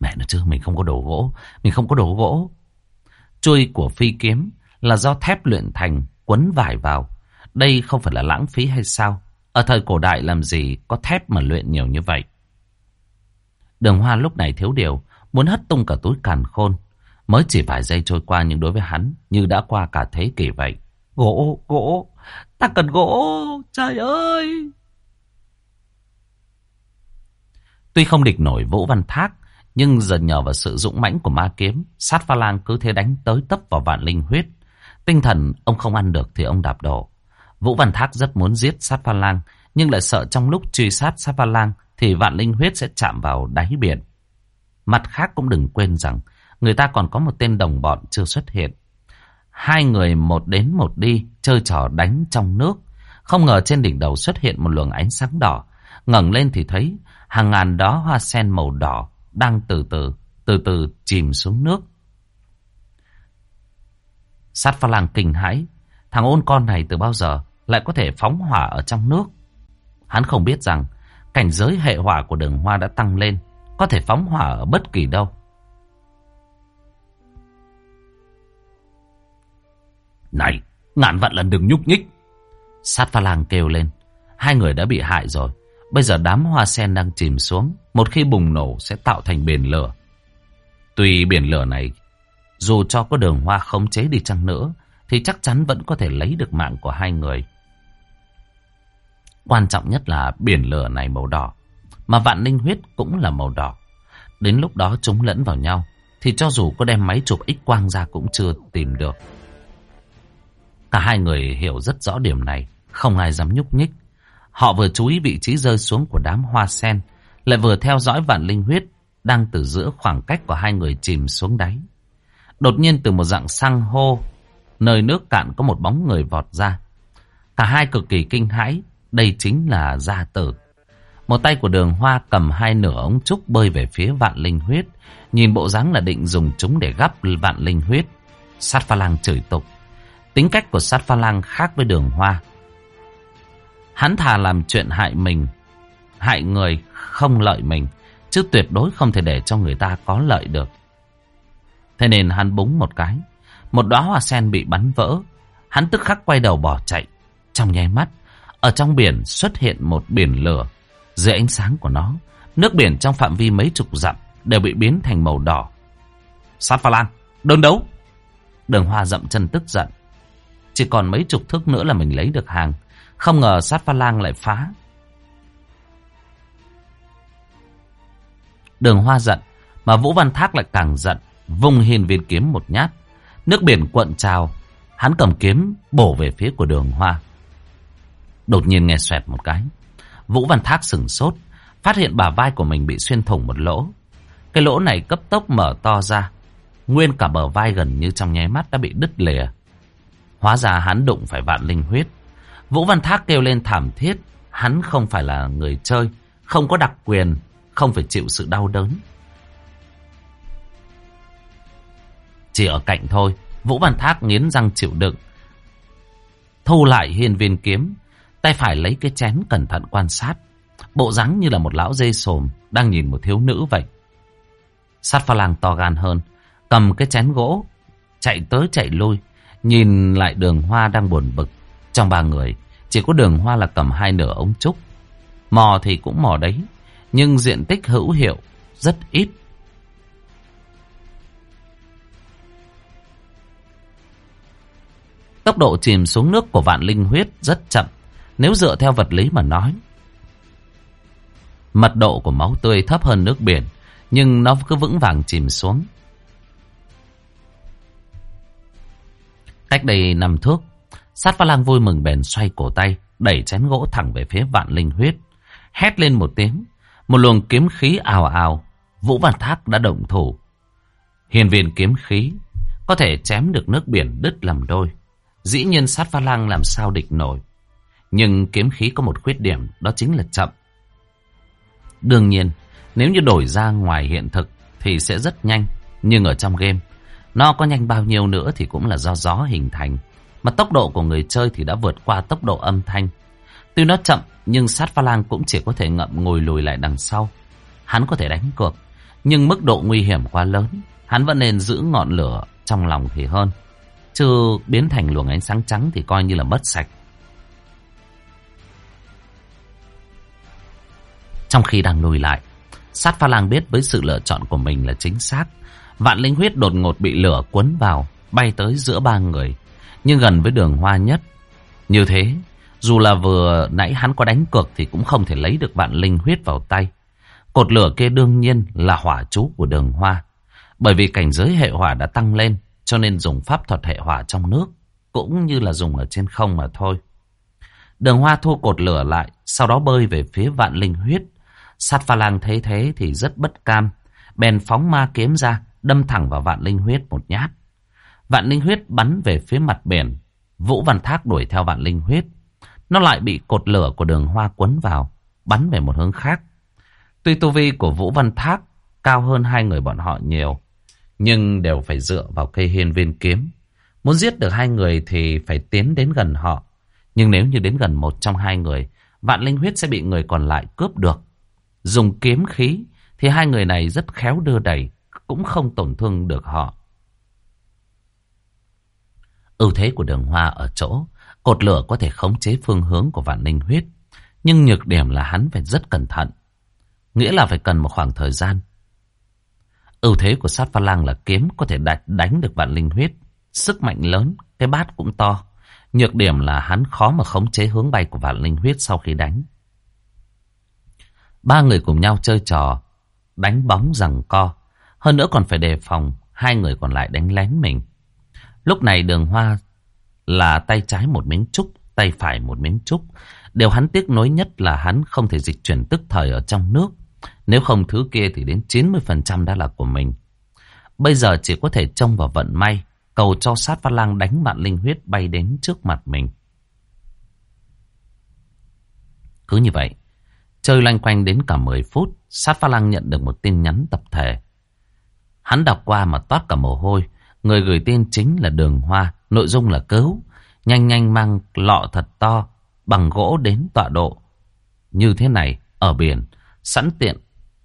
A: Mẹ nó chứ, mình không có đồ gỗ. Mình không có đồ gỗ. Chui của phi kiếm là do thép luyện thành, quấn vải vào. Đây không phải là lãng phí hay sao? Ở thời cổ đại làm gì có thép mà luyện nhiều như vậy? Đường Hoa lúc này thiếu điều, muốn hất tung cả túi càn khôn. Mới chỉ vài giây trôi qua nhưng đối với hắn như đã qua cả thế kỷ vậy. Gỗ, gỗ, ta cần gỗ, trời ơi! Tuy không địch nổi Vũ Văn Thác, nhưng dần nhờ vào sự dũng mãnh của ma kiếm, sát pha lang cứ thế đánh tới tấp vào vạn linh huyết. Tinh thần ông không ăn được thì ông đạp đổ. Vũ Văn Thác rất muốn giết sát pha lang, nhưng lại sợ trong lúc truy sát sát pha lang thì vạn linh huyết sẽ chạm vào đáy biển. Mặt khác cũng đừng quên rằng người ta còn có một tên đồng bọn chưa xuất hiện. Hai người một đến một đi chơi trò đánh trong nước. Không ngờ trên đỉnh đầu xuất hiện một luồng ánh sáng đỏ. ngẩng lên thì thấy hàng ngàn đó hoa sen màu đỏ đang từ từ, từ từ chìm xuống nước. Sát pha làng kinh hãi. Thằng ôn con này từ bao giờ lại có thể phóng hỏa ở trong nước. Hắn không biết rằng cảnh giới hệ hỏa của đường hoa đã tăng lên. có thể phóng hỏa ở bất kỳ đâu. Này, ngàn vạn lần đừng nhúc nhích. Sát pha lang kêu lên. Hai người đã bị hại rồi. Bây giờ đám hoa sen đang chìm xuống. Một khi bùng nổ sẽ tạo thành biển lửa. Tuy biển lửa này, dù cho có đường hoa khống chế đi chăng nữa, thì chắc chắn vẫn có thể lấy được mạng của hai người. Quan trọng nhất là biển lửa này màu đỏ, mà vạn linh huyết cũng là màu đỏ. Đến lúc đó chúng lẫn vào nhau, thì cho dù có đem máy chụp x quang ra cũng chưa tìm được. Cả hai người hiểu rất rõ điểm này, không ai dám nhúc nhích. Họ vừa chú ý vị trí rơi xuống của đám hoa sen, lại vừa theo dõi vạn linh huyết đang từ giữa khoảng cách của hai người chìm xuống đáy. Đột nhiên từ một dạng sang hô, nơi nước cạn có một bóng người vọt ra. Cả hai cực kỳ kinh hãi, đây chính là gia tử. Một tay của đường hoa cầm hai nửa ống trúc bơi về phía vạn linh huyết, nhìn bộ dáng là định dùng chúng để gắp vạn linh huyết. Sát pha lang chửi tục. Tính cách của sát pha lang khác với đường hoa. Hắn thà làm chuyện hại mình, hại người không lợi mình, chứ tuyệt đối không thể để cho người ta có lợi được. Thế nên hắn búng một cái, một đóa hoa sen bị bắn vỡ, hắn tức khắc quay đầu bỏ chạy. Trong nháy mắt, ở trong biển xuất hiện một biển lửa. Dưới ánh sáng của nó, nước biển trong phạm vi mấy chục dặm đều bị biến thành màu đỏ. Sát pha lan, đơn đấu. Đường hoa dậm chân tức giận. Chỉ còn mấy chục thước nữa là mình lấy được hàng. Không ngờ sát pha lan lại phá. Đường hoa giận, mà Vũ Văn Thác lại càng giận, vung hiên viên kiếm một nhát. Nước biển cuộn trào, hắn cầm kiếm bổ về phía của đường hoa. Đột nhiên nghe xoẹt một cái. Vũ Văn Thác sừng sốt, phát hiện bà vai của mình bị xuyên thủng một lỗ. Cái lỗ này cấp tốc mở to ra. Nguyên cả bờ vai gần như trong nháy mắt đã bị đứt lìa. Hóa ra hắn đụng phải vạn linh huyết. Vũ Văn Thác kêu lên thảm thiết. Hắn không phải là người chơi, không có đặc quyền, không phải chịu sự đau đớn. Chỉ ở cạnh thôi, Vũ Văn Thác nghiến răng chịu đựng. Thu lại hiên viên kiếm, tay phải lấy cái chén cẩn thận quan sát. Bộ dáng như là một lão dê sồm đang nhìn một thiếu nữ vậy. Sát pha lang to gan hơn, cầm cái chén gỗ, chạy tới chạy lui, nhìn lại đường hoa đang buồn bực. Trong ba người, chỉ có đường hoa là cầm hai nửa ống trúc. Mò thì cũng mò đấy, nhưng diện tích hữu hiệu rất ít. Tốc độ chìm xuống nước của vạn linh huyết rất chậm, nếu dựa theo vật lý mà nói. Mật độ của máu tươi thấp hơn nước biển, nhưng nó cứ vững vàng chìm xuống. Cách đây năm thước, sát pha lang vui mừng bèn xoay cổ tay, đẩy chén gỗ thẳng về phía vạn linh huyết. Hét lên một tiếng, một luồng kiếm khí ào ào, Vũ Văn Thác đã động thủ. Hiền viên kiếm khí, có thể chém được nước biển đứt làm đôi. Dĩ nhiên sát pha lang làm sao địch nổi. Nhưng kiếm khí có một khuyết điểm, đó chính là chậm. Đương nhiên, nếu như đổi ra ngoài hiện thực thì sẽ rất nhanh. Nhưng ở trong game, nó có nhanh bao nhiêu nữa thì cũng là do gió hình thành. Mà tốc độ của người chơi thì đã vượt qua tốc độ âm thanh. Tuy nó chậm, nhưng sát pha lang cũng chỉ có thể ngậm ngồi lùi lại đằng sau. Hắn có thể đánh cược, nhưng mức độ nguy hiểm quá lớn. Hắn vẫn nên giữ ngọn lửa trong lòng thì hơn. Chứ biến thành luồng ánh sáng trắng thì coi như là mất sạch. Trong khi đang lùi lại, sát pha lang biết với sự lựa chọn của mình là chính xác. Vạn linh huyết đột ngột bị lửa cuốn vào, bay tới giữa ba người, nhưng gần với đường hoa nhất. Như thế, dù là vừa nãy hắn có đánh cược thì cũng không thể lấy được vạn linh huyết vào tay. Cột lửa kia đương nhiên là hỏa chú của đường hoa. Bởi vì cảnh giới hệ hỏa đã tăng lên, cho nên dùng pháp thuật hệ hỏa trong nước, cũng như là dùng ở trên không mà thôi. Đường hoa thu cột lửa lại, sau đó bơi về phía vạn linh huyết. Sát pha lang thấy thế thì rất bất cam, bèn phóng ma kiếm ra, đâm thẳng vào vạn linh huyết một nhát. Vạn linh huyết bắn về phía mặt biển, Vũ Văn Thác đuổi theo vạn linh huyết. Nó lại bị cột lửa của đường hoa quấn vào, bắn về một hướng khác. Tuy tu vi của Vũ Văn Thác cao hơn hai người bọn họ nhiều, nhưng đều phải dựa vào cây hiên viên kiếm. Muốn giết được hai người thì phải tiến đến gần họ. Nhưng nếu như đến gần một trong hai người, vạn linh huyết sẽ bị người còn lại cướp được. Dùng kiếm khí thì hai người này rất khéo đưa đẩy, cũng không tổn thương được họ. Ưu thế của đường hoa ở chỗ, cột lửa có thể khống chế phương hướng của vạn linh huyết, nhưng nhược điểm là hắn phải rất cẩn thận. Nghĩa là phải cần một khoảng thời gian. Ưu thế của sát pha lang là kiếm có thể đánh, đánh được vạn linh huyết. Sức mạnh lớn, cái bát cũng to. Nhược điểm là hắn khó mà khống chế hướng bay của vạn linh huyết sau khi đánh. Ba người cùng nhau chơi trò, đánh bóng rằng co. Hơn nữa còn phải đề phòng, hai người còn lại đánh lén mình. Lúc này đường hoa là tay trái một miếng trúc, tay phải một miếng trúc. Điều hắn tiếc nối nhất là hắn không thể dịch chuyển tức thời ở trong nước. Nếu không thứ kia thì đến 90% đã là của mình. Bây giờ chỉ có thể trông vào vận may, cầu cho sát phát lang đánh bạn linh huyết bay đến trước mặt mình. Cứ như vậy, chơi loanh quanh đến cả 10 phút, sát pha lăng nhận được một tin nhắn tập thể. Hắn đọc qua mà toát cả mồ hôi, người gửi tin chính là đường hoa, nội dung là cứu, nhanh nhanh mang lọ thật to, bằng gỗ đến tọa độ. Như thế này, ở biển, sẵn tiện,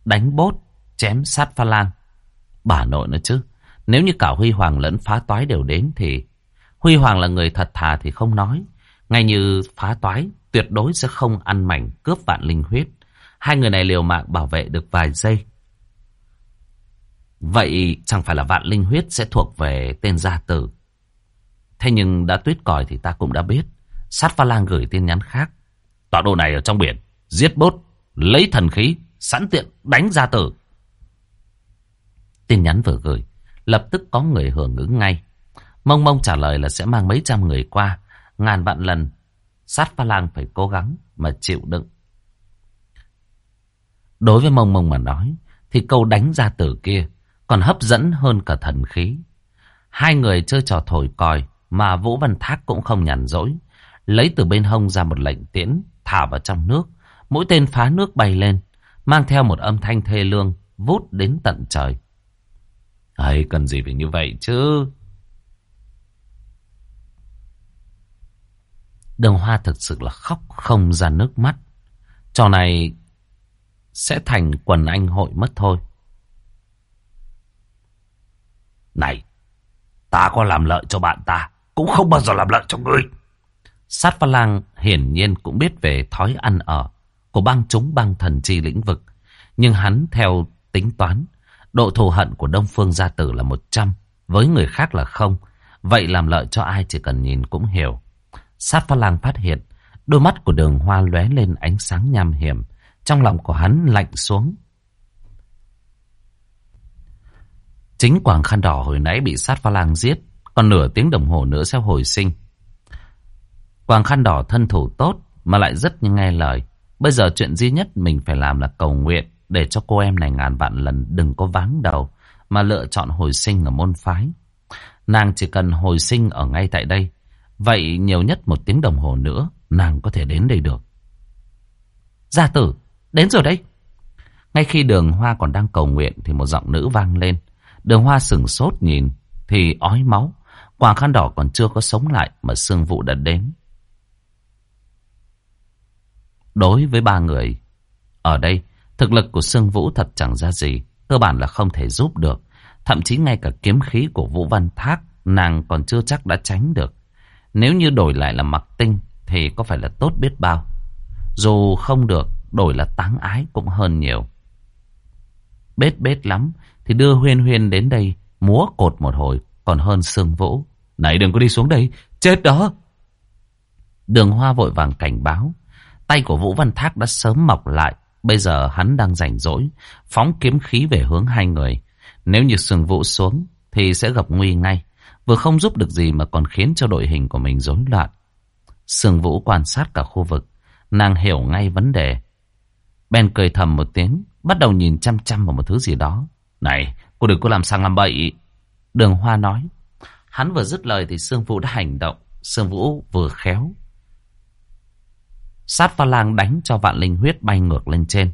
A: đánh bốt, chém sát pha lan. Bà nội nữa chứ, nếu như cả Huy Hoàng lẫn phá toái đều đến thì... Huy Hoàng là người thật thà thì không nói. Ngay như phá toái, tuyệt đối sẽ không ăn mảnh cướp vạn linh huyết. Hai người này liều mạng bảo vệ được vài giây. Vậy chẳng phải là vạn linh huyết sẽ thuộc về tên gia tử. Thế nhưng đã tuyết còi thì ta cũng đã biết. Sát pha lang gửi tin nhắn khác. Tọa độ này ở trong biển. Giết bốt. Lấy thần khí. Sẵn tiện đánh gia tử. Tin nhắn vừa gửi. Lập tức có người hưởng ứng ngay. Mông mông trả lời là sẽ mang mấy trăm người qua. Ngàn vạn lần. Sát pha lang phải cố gắng mà chịu đựng. Đối với mông mông mà nói. Thì câu đánh ra tử kia còn hấp dẫn hơn cả thần khí. Hai người chơi trò thổi còi mà Vũ Văn Thác cũng không nhàn rỗi. Lấy từ bên hông ra một lệnh tiễn, thả vào trong nước. Mũi tên phá nước bay lên, mang theo một âm thanh thê lương, vút đến tận trời. ấy cần gì phải như vậy chứ? Đường Hoa thực sự là khóc không ra nước mắt. Trò này sẽ thành quần anh hội mất thôi. Này, ta có làm lợi cho bạn ta, cũng không bao giờ làm lợi cho ngươi. Sát pha lang hiển nhiên cũng biết về thói ăn ở của băng chúng băng thần chi lĩnh vực. Nhưng hắn theo tính toán, độ thù hận của Đông Phương gia tử là 100, với người khác là không. Vậy làm lợi cho ai chỉ cần nhìn cũng hiểu. Sát pha lang phát hiện, đôi mắt của đường hoa lóe lên ánh sáng nham hiểm. Trong lòng của hắn lạnh xuống. Chính Quảng Khăn Đỏ hồi nãy bị sát pha lang giết, còn nửa tiếng đồng hồ nữa sẽ hồi sinh. Quảng Khăn Đỏ thân thủ tốt mà lại rất nghe lời. Bây giờ chuyện duy nhất mình phải làm là cầu nguyện để cho cô em này ngàn vạn lần đừng có váng đầu mà lựa chọn hồi sinh ở môn phái. Nàng chỉ cần hồi sinh ở ngay tại đây. Vậy nhiều nhất một tiếng đồng hồ nữa nàng có thể đến đây được. Gia tử, đến rồi đây Ngay khi đường hoa còn đang cầu nguyện thì một giọng nữ vang lên. Đường hoa sừng sốt nhìn thì ói máu. quả khăn đỏ còn chưa có sống lại mà sương vụ đã đến. Đối với ba người ở đây, thực lực của Sương Vũ thật chẳng ra gì, cơ bản là không thể giúp được. Thậm chí ngay cả kiếm khí của Vũ Văn Thác, nàng còn chưa chắc đã tránh được. Nếu như đổi lại là mặc tinh, thì có phải là tốt biết bao. Dù không được, đổi là táng ái cũng hơn nhiều. Bết bết lắm, thì đưa Huyên Huyên đến đây, múa cột một hồi, còn hơn Sương Vũ. Này đừng có đi xuống đây, chết đó. Đường Hoa vội vàng cảnh báo. Tay của Vũ Văn Thác đã sớm mọc lại. Bây giờ hắn đang rảnh rỗi, phóng kiếm khí về hướng hai người. Nếu như Sương Vũ xuống, thì sẽ gặp nguy ngay. Vừa không giúp được gì mà còn khiến cho đội hình của mình rối loạn. Sương Vũ quan sát cả khu vực. Nàng hiểu ngay vấn đề. Ben cười thầm một tiếng, bắt đầu nhìn chăm chăm vào một thứ gì đó. Này, cô đừng có làm sang làm bậy. Đường Hoa nói. Hắn vừa dứt lời thì Sương Vũ đã hành động. Sương Vũ vừa khéo, Sát pha lang đánh cho vạn linh huyết bay ngược lên trên.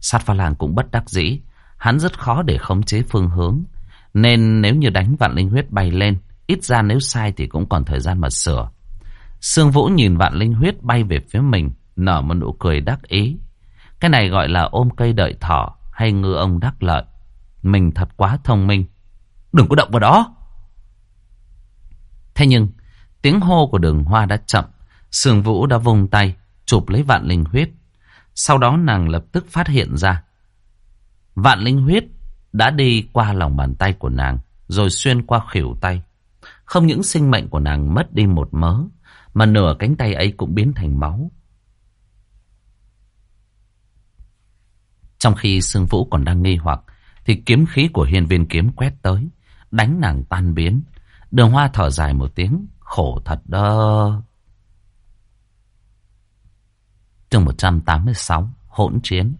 A: Sát pha lang cũng bất đắc dĩ. Hắn rất khó để khống chế phương hướng. Nên nếu như đánh vạn linh huyết bay lên, ít ra nếu sai thì cũng còn thời gian mà sửa. Sương Vũ nhìn vạn linh huyết bay về phía mình, nở một nụ cười đắc ý. Cái này gọi là ôm cây đợi thỏ, hay ngư ông đắc lợi. Mình thật quá thông minh. Đừng có động vào đó. Thế nhưng, tiếng hô của đường hoa đã chậm. Sương Vũ đã vung tay, chụp lấy vạn linh huyết. Sau đó nàng lập tức phát hiện ra. Vạn linh huyết đã đi qua lòng bàn tay của nàng, rồi xuyên qua khỉu tay. Không những sinh mệnh của nàng mất đi một mớ, mà nửa cánh tay ấy cũng biến thành máu. Trong khi Sương Vũ còn đang nghi hoặc, thì kiếm khí của hiên viên kiếm quét tới, đánh nàng tan biến. Đường hoa thở dài một tiếng, khổ thật đó. Chương 186, hỗn chiến.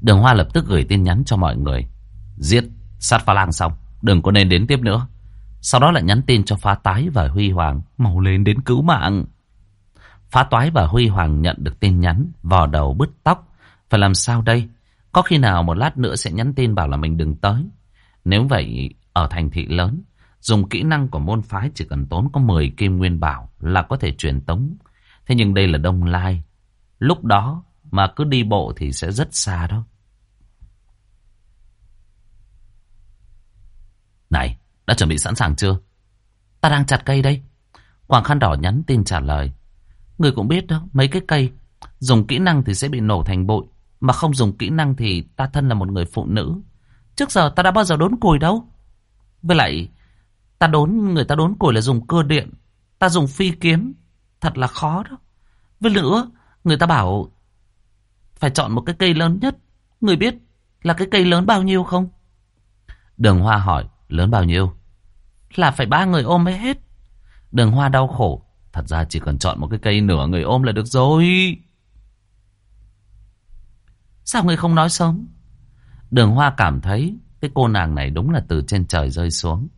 A: Đường hoa lập tức gửi tin nhắn cho mọi người. Giết, sát pha lang xong, đừng có nên đến tiếp nữa. Sau đó lại nhắn tin cho phá tái và Huy Hoàng, mau lên đến cứu mạng. Phá toái và Huy Hoàng nhận được tin nhắn, vò đầu bứt tóc. Phải làm sao đây? Có khi nào một lát nữa sẽ nhắn tin bảo là mình đừng tới. Nếu vậy, ở thành thị lớn, dùng kỹ năng của môn phái chỉ cần tốn có 10 kim nguyên bảo là có thể truyền tống. Thế nhưng đây là Đông Lai. Lúc đó mà cứ đi bộ thì sẽ rất xa đó. Này, đã chuẩn bị sẵn sàng chưa? Ta đang chặt cây đây. Quảng khăn đỏ nhắn tin trả lời. Người cũng biết đó, mấy cái cây dùng kỹ năng thì sẽ bị nổ thành bụi. Mà không dùng kỹ năng thì ta thân là một người phụ nữ. Trước giờ ta đã bao giờ đốn củi đâu. Với lại, ta đốn người ta đốn củi là dùng cơ điện. Ta dùng phi kiếm. Thật là khó đó. Với nữa, người ta bảo phải chọn một cái cây lớn nhất. Người biết là cái cây lớn bao nhiêu không? Đường Hoa hỏi, lớn bao nhiêu? Là phải ba người ôm mới hết. Đường Hoa đau khổ. Thật ra chỉ cần chọn một cái cây nửa người ôm là được rồi. Sao người không nói sớm? Đường Hoa cảm thấy cái cô nàng này đúng là từ trên trời rơi xuống.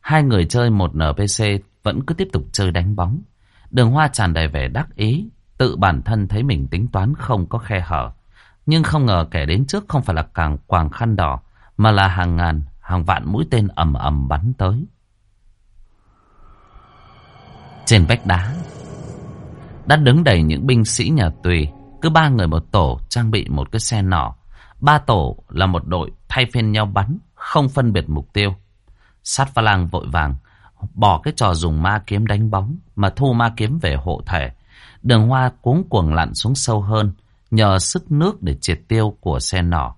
A: Hai người chơi một NPC vẫn cứ tiếp tục chơi đánh bóng. Đường Hoa tràn đầy vẻ đắc ý, tự bản thân thấy mình tính toán không có khe hở. Nhưng không ngờ kẻ đến trước không phải là càng quàng khăn đỏ, mà là hàng ngàn, hàng vạn mũi tên ầm ầm bắn tới. Trên vách đá, đã đứng đầy những binh sĩ nhà Tùy, cứ ba người một tổ trang bị một cái xe nỏ. Ba tổ là một đội thay phiên nhau bắn, không phân biệt mục tiêu. Sát pha lang vội vàng, bỏ cái trò dùng ma kiếm đánh bóng, mà thu ma kiếm về hộ thể. Đường hoa cuống cuồng lặn xuống sâu hơn, nhờ sức nước để triệt tiêu của xe nỏ.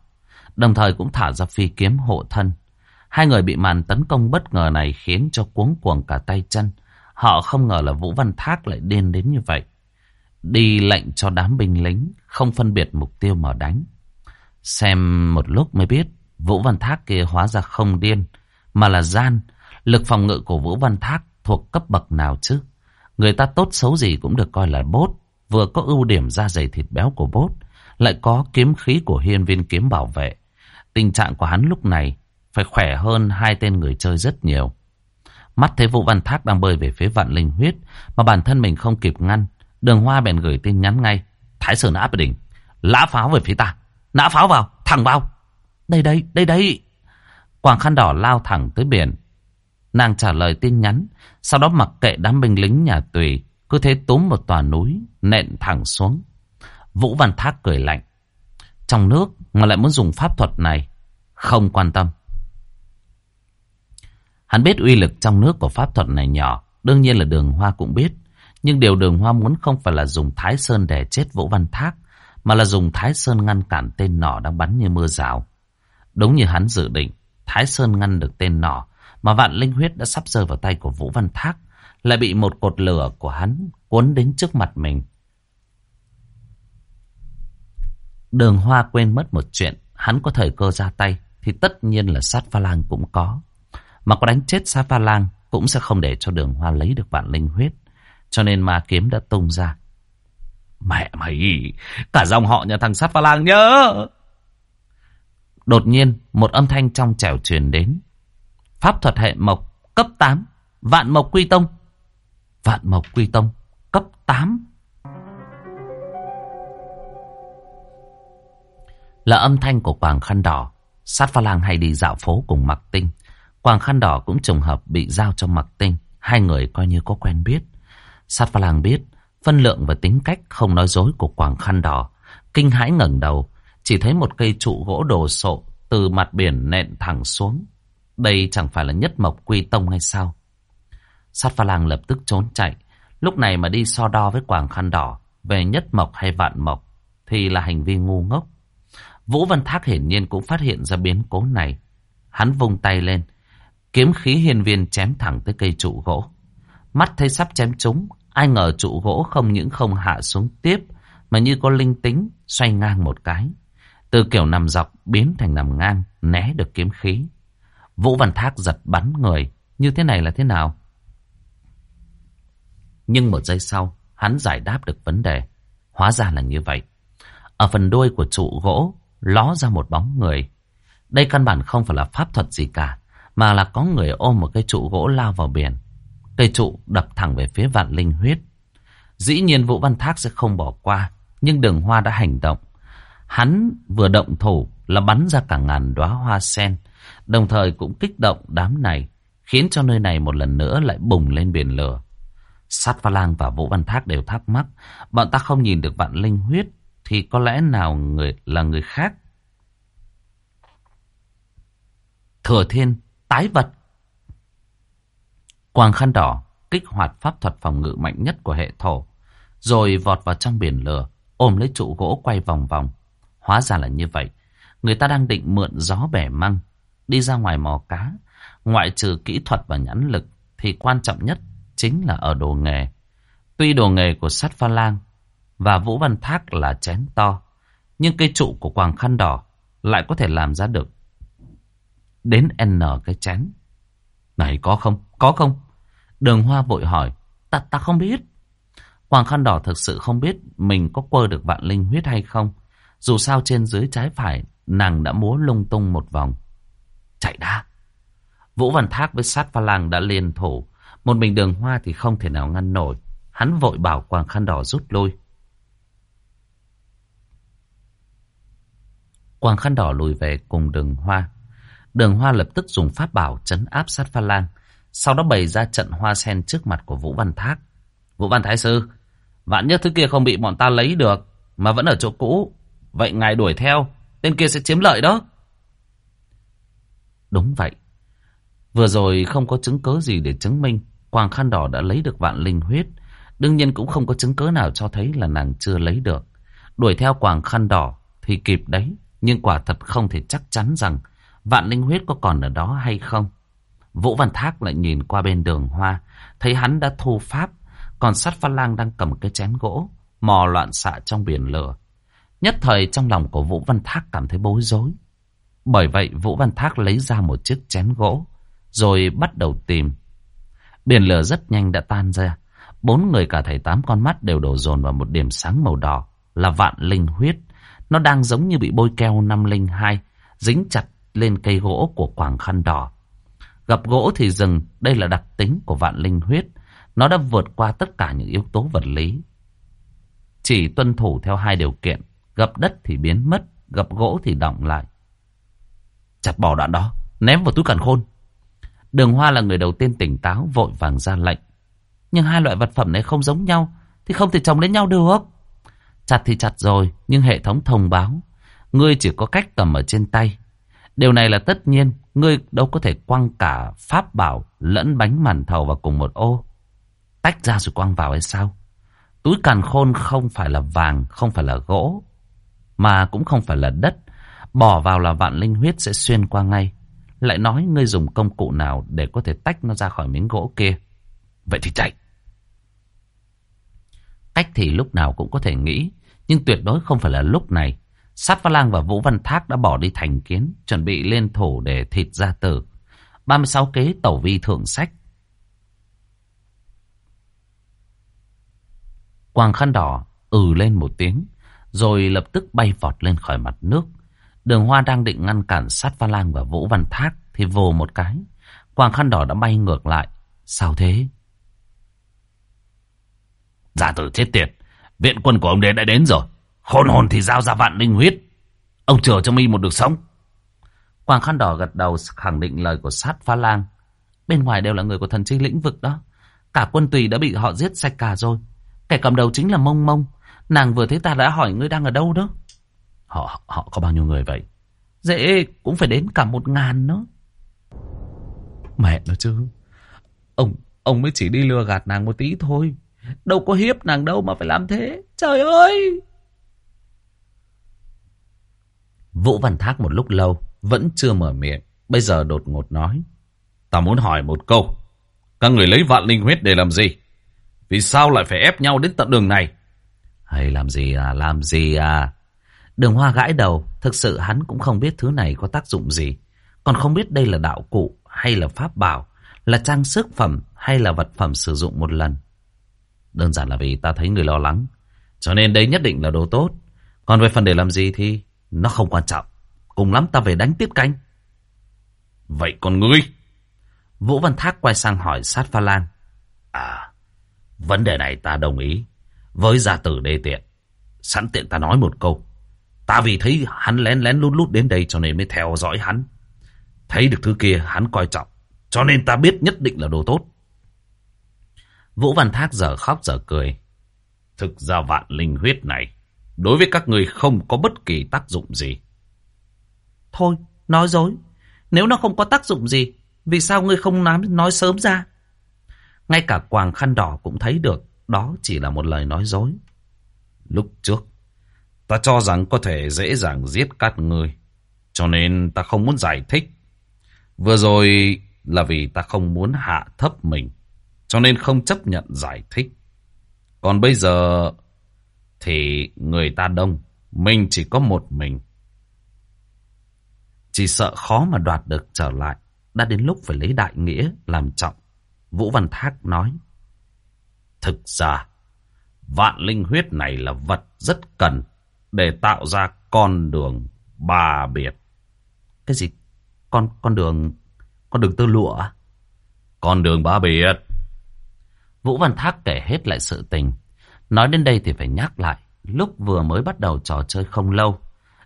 A: Đồng thời cũng thả ra phi kiếm hộ thân. Hai người bị màn tấn công bất ngờ này khiến cho cuống cuồng cả tay chân. Họ không ngờ là Vũ Văn Thác lại điên đến như vậy. Đi lệnh cho đám binh lính, không phân biệt mục tiêu mà đánh. Xem một lúc mới biết, Vũ Văn Thác kia hóa ra không điên, mà là gian. Lực phòng ngự của Vũ Văn Thác thuộc cấp bậc nào chứ? Người ta tốt xấu gì cũng được coi là bốt. Vừa có ưu điểm da dày thịt béo của bốt. Lại có kiếm khí của hiên viên kiếm bảo vệ. Tình trạng của hắn lúc này phải khỏe hơn hai tên người chơi rất nhiều. Mắt thấy Vũ Văn Thác đang bơi về phía vạn linh huyết. Mà bản thân mình không kịp ngăn. Đường Hoa bèn gửi tin nhắn ngay. Thái Sơn áp đỉnh. Lã pháo về phía ta. Nã pháo vào. Thẳng vào. Đây đây, đây đây. Quảng khăn đỏ lao thẳng tới biển. Nàng trả lời tin nhắn. Sau đó mặc kệ đám binh lính nhà tùy. Cứ thế túm một tòa núi. Nện thẳng xuống. Vũ Văn Thác cười lạnh. Trong nước mà lại muốn dùng pháp thuật này. Không quan tâm. Hắn biết uy lực trong nước của pháp thuật này nhỏ. Đương nhiên là đường hoa cũng biết. Nhưng điều đường hoa muốn không phải là dùng Thái Sơn để chết Vũ Văn Thác. Mà là dùng Thái Sơn ngăn cản tên nỏ đang bắn như mưa rào. Đúng như hắn dự định. Thái Sơn ngăn được tên nỏ. Mà vạn linh huyết đã sắp rơi vào tay của Vũ Văn Thác. Lại bị một cột lửa của hắn cuốn đến trước mặt mình. Đường Hoa quên mất một chuyện. Hắn có thời cơ ra tay. Thì tất nhiên là sát pha lang cũng có. Mà có đánh chết sát pha lang cũng sẽ không để cho đường Hoa lấy được vạn linh huyết. Cho nên ma kiếm đã tung ra. Mẹ mày, cả dòng họ nhà thằng sát pha lang nhớ. Đột nhiên, một âm thanh trong trẻo truyền đến. Pháp thuật hệ mộc, cấp 8, vạn mộc quy tông. Vạn mộc quy tông, cấp 8. Là âm thanh của Quảng Khăn Đỏ. Sát pha lang hay đi dạo phố cùng Mặc Tinh. Quảng Khăn Đỏ cũng trùng hợp bị giao cho Mặc Tinh. Hai người coi như có quen biết. Sát pha lang biết phân lượng và tính cách không nói dối của Quảng Khăn Đỏ Kinh hãi ngẩng đầu, chỉ thấy một cây trụ gỗ đồ sộ từ mặt biển nện thẳng xuống. Đây chẳng phải là nhất mộc quy tông hay sao? Sát pha lang lập tức trốn chạy. Lúc này mà đi so đo với quảng khăn đỏ về nhất mộc hay vạn mộc thì là hành vi ngu ngốc. Vũ Văn Thác hiển nhiên cũng phát hiện ra biến cố này. Hắn vung tay lên, kiếm khí hiên viên chém thẳng tới cây trụ gỗ. Mắt thấy sắp chém trúng, ai ngờ trụ gỗ không những không hạ xuống tiếp, mà như có linh tính, xoay ngang một cái. Từ kiểu nằm dọc biến thành nằm ngang, né được kiếm khí. Vũ Văn Thác giật bắn người, như thế này là thế nào? Nhưng một giây sau, hắn giải đáp được vấn đề. Hóa ra là như vậy. Ở phần đuôi của trụ gỗ, ló ra một bóng người. Đây căn bản không phải là pháp thuật gì cả, mà là có người ôm một cây trụ gỗ lao vào biển. Cây trụ đập thẳng về phía vạn linh huyết. Dĩ nhiên Vũ Văn Thác sẽ không bỏ qua, nhưng đường hoa đã hành động. Hắn vừa động thủ là bắn ra cả ngàn đóa hoa sen, đồng thời cũng kích động đám này, khiến cho nơi này một lần nữa lại bùng lên biển lửa. Sát Pha Lang và Vũ Văn Thác đều thắc mắc, bọn ta không nhìn được vạn linh huyết, thì có lẽ nào người là người khác? Thừa thiên, tái vật. Quang khăn đỏ kích hoạt pháp thuật phòng ngự mạnh nhất của hệ thổ, rồi vọt vào trong biển lửa, ôm lấy trụ gỗ quay vòng vòng. Hóa ra là như vậy. Người ta đang định mượn gió bẻ măng, đi ra ngoài mò cá. Ngoại trừ kỹ thuật và nhãn lực, thì quan trọng nhất chính là ở đồ nghề. Tuy đồ nghề của sát pha lang và Vũ Văn Thác là chén to, nhưng cây trụ của quàng Khăn Đỏ lại có thể làm ra được đến N cái chén. Này có không? Có không? Đường Hoa vội hỏi. Ta, ta không biết. Hoàng Khăn Đỏ thực sự không biết mình có quơ được vạn linh huyết hay không. Dù sao trên dưới trái phải, nàng đã múa lung tung một vòng. Chạy đã. Vũ Văn Thác với sát pha lang đã liên thủ. Một mình đường hoa thì không thể nào ngăn nổi. Hắn vội bảo Hoàng Khăn Đỏ rút lui. Hoàng Khăn Đỏ lùi về cùng đường hoa. Đường hoa lập tức dùng pháp bảo chấn áp sát pha lang. Sau đó bày ra trận hoa sen trước mặt của Vũ Văn Thác. Vũ Văn Thái Sư, vạn nhất thứ kia không bị bọn ta lấy được, mà vẫn ở chỗ cũ. Vậy ngài đuổi theo, tên kia sẽ chiếm lợi đó. Đúng vậy. Vừa rồi không có chứng cớ gì để chứng minh Quang Khăn Đỏ đã lấy được vạn linh huyết. Đương nhiên cũng không có chứng cớ nào cho thấy là nàng chưa lấy được. Đuổi theo Quang Khăn Đỏ thì kịp đấy. Nhưng quả thật không thể chắc chắn rằng vạn linh huyết có còn ở đó hay không. Vũ Văn Thác lại nhìn qua bên đường hoa. Thấy hắn đã thu pháp. Còn sát pha lang đang cầm cái chén gỗ. Mò loạn xạ trong biển lửa. Nhất thời trong lòng của Vũ Văn Thác cảm thấy bối rối. Bởi vậy Vũ Văn Thác lấy ra một chiếc chén gỗ. Rồi bắt đầu tìm. Biển lửa rất nhanh đã tan ra. Bốn người cả thầy tám con mắt đều đổ dồn vào một điểm sáng màu đỏ. Là vạn linh huyết. Nó đang giống như bị bôi keo năm linh hai. Dính chặt lên cây gỗ của quảng khăn đỏ. Gặp gỗ thì dừng, Đây là đặc tính của vạn linh huyết. Nó đã vượt qua tất cả những yếu tố vật lý. Chỉ tuân thủ theo hai điều kiện. Gặp đất thì biến mất. Gặp gỗ thì động lại. Chặt bỏ đoạn đó. Ném vào túi càn khôn. Đường Hoa là người đầu tiên tỉnh táo vội vàng ra lệnh. Nhưng hai loại vật phẩm này không giống nhau thì không thể chồng lên nhau được. Chặt thì chặt rồi nhưng hệ thống thông báo ngươi chỉ có cách cầm ở trên tay. Điều này là tất nhiên ngươi đâu có thể quăng cả pháp bảo lẫn bánh màn thầu vào cùng một ô. Tách ra rồi quăng vào hay sao? Túi càn khôn không phải là vàng, không phải là gỗ, mà cũng không phải là đất. Bỏ vào là vạn linh huyết sẽ xuyên qua ngay. Lại nói ngươi dùng công cụ nào để có thể tách nó ra khỏi miếng gỗ kia. Vậy thì chạy. Cách thì lúc nào cũng có thể nghĩ, nhưng tuyệt đối không phải là lúc này. Sát Pha Lang và Vũ Văn Thác đã bỏ đi thành kiến, chuẩn bị lên thổ để thịt ra tử. 36 kế tẩu vi thượng sách. Quang khăn đỏ ừ lên một tiếng, rồi lập tức bay vọt lên khỏi mặt nước. Đường Hoa đang định ngăn cản sát pha lang và Vũ Văn Thác thì vồ một cái. Quang khăn đỏ đã bay ngược lại. Sao thế? Giả tử chết tiệt. Viện quân của ông đế đã đến rồi. Khôn hồn thì giao ra vạn linh huyết. Ông chờ cho mi một được sống. Quang khăn đỏ gật đầu, khẳng định lời của sát pha lang. Bên ngoài đều là người của thần chi lĩnh vực đó. Cả quân tùy đã bị họ giết sạch cả rồi. Kẻ cầm đầu chính là mông mông. Nàng vừa thấy ta đã hỏi ngươi đang ở đâu đó. Họ họ có bao nhiêu người vậy? Dễ cũng phải đến cả một ngàn nữa. Mẹ nó chứ. Ông ông mới chỉ đi lừa gạt nàng một tí thôi. Đâu có hiếp nàng đâu mà phải làm thế. Trời ơi! Vũ Văn Thác một lúc lâu, vẫn chưa mở miệng. Bây giờ đột ngột nói. Ta muốn hỏi một câu. Các người lấy vạn linh huyết để làm gì? Vì sao lại phải ép nhau đến tận đường này? Hay làm gì à? Làm gì à? Đường hoa gãi đầu. Thực sự hắn cũng không biết thứ này có tác dụng gì. Còn không biết đây là đạo cụ hay là pháp bảo. Là trang sức phẩm hay là vật phẩm sử dụng một lần. Đơn giản là vì ta thấy người lo lắng. Cho nên đây nhất định là đồ tốt. Còn về phần để làm gì thì nó không quan trọng. Cùng lắm ta về đánh tiếp canh. Vậy còn ngươi? Vũ Văn Thác quay sang hỏi sát pha lan. À, vấn đề này ta đồng ý. Với gia tử đê tiện. Sẵn tiện ta nói một câu. Ta vì thấy hắn lén lén lút lút đến đây cho nên mới theo dõi hắn. Thấy được thứ kia hắn coi trọng. Cho nên ta biết nhất định là đồ tốt. Vũ Văn Thác giờ khóc giờ cười. Thực ra vạn linh huyết này, đối với các người không có bất kỳ tác dụng gì. Thôi, nói dối. Nếu nó không có tác dụng gì, vì sao ngươi không nói, nói sớm ra? Ngay cả quàng khăn đỏ cũng thấy được, đó chỉ là một lời nói dối. Lúc trước, ta cho rằng có thể dễ dàng giết các người, cho nên ta không muốn giải thích. Vừa rồi là vì ta không muốn hạ thấp mình, cho nên không chấp nhận giải thích. Còn bây giờ thì người ta đông, mình chỉ có một mình. Chỉ sợ khó mà đoạt được trở lại. Đã đến lúc phải lấy đại nghĩa làm trọng. Vũ Văn Thác nói. Thực ra, vạn linh huyết này là vật rất cần để tạo ra con đường bà biệt. Cái gì? Con con đường con đường tơ lụa à? Con đường bà biệt. Vũ Văn Thác kể hết lại sự tình. Nói đến đây thì phải nhắc lại. Lúc vừa mới bắt đầu trò chơi không lâu.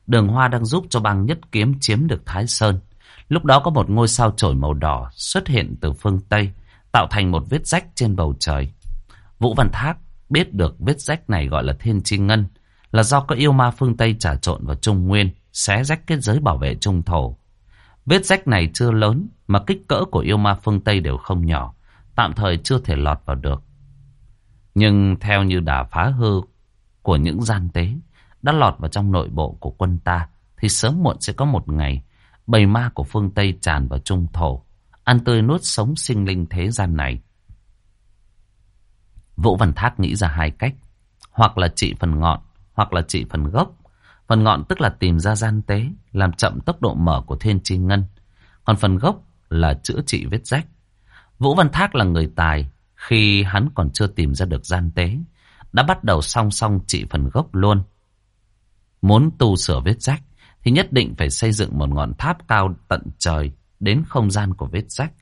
A: Đường Hoa đang giúp cho băng nhất kiếm chiếm được Thái Sơn. Lúc đó có một ngôi sao chổi màu đỏ xuất hiện từ phương Tây, tạo thành một vết rách trên bầu trời. Vũ Văn Thác biết được vết rách này gọi là Thiên Chi Ngân, là do có yêu ma phương Tây trà trộn vào Trung Nguyên, xé rách kết giới bảo vệ Trung Thổ. Vết rách này chưa lớn, mà kích cỡ của yêu ma phương Tây đều không nhỏ, tạm thời chưa thể lọt vào được. Nhưng theo như đà phá hư của những gian tế, đã lọt vào trong nội bộ của quân ta, thì sớm muộn sẽ có một ngày, bầy ma của phương Tây tràn vào trung thổ, ăn tươi nuốt sống sinh linh thế gian này. Vũ Văn Thác nghĩ ra hai cách, hoặc là trị phần ngọn, hoặc là trị phần gốc. Phần ngọn tức là tìm ra gian tế, làm chậm tốc độ mở của thiên chi ngân. Còn phần gốc là chữa trị vết rách. Vũ Văn Thác là người tài, khi hắn còn chưa tìm ra được gian tế, đã bắt đầu song song trị phần gốc luôn. Muốn tu sửa vết rách thì nhất định phải xây dựng một ngọn tháp cao tận trời đến không gian của vết rách,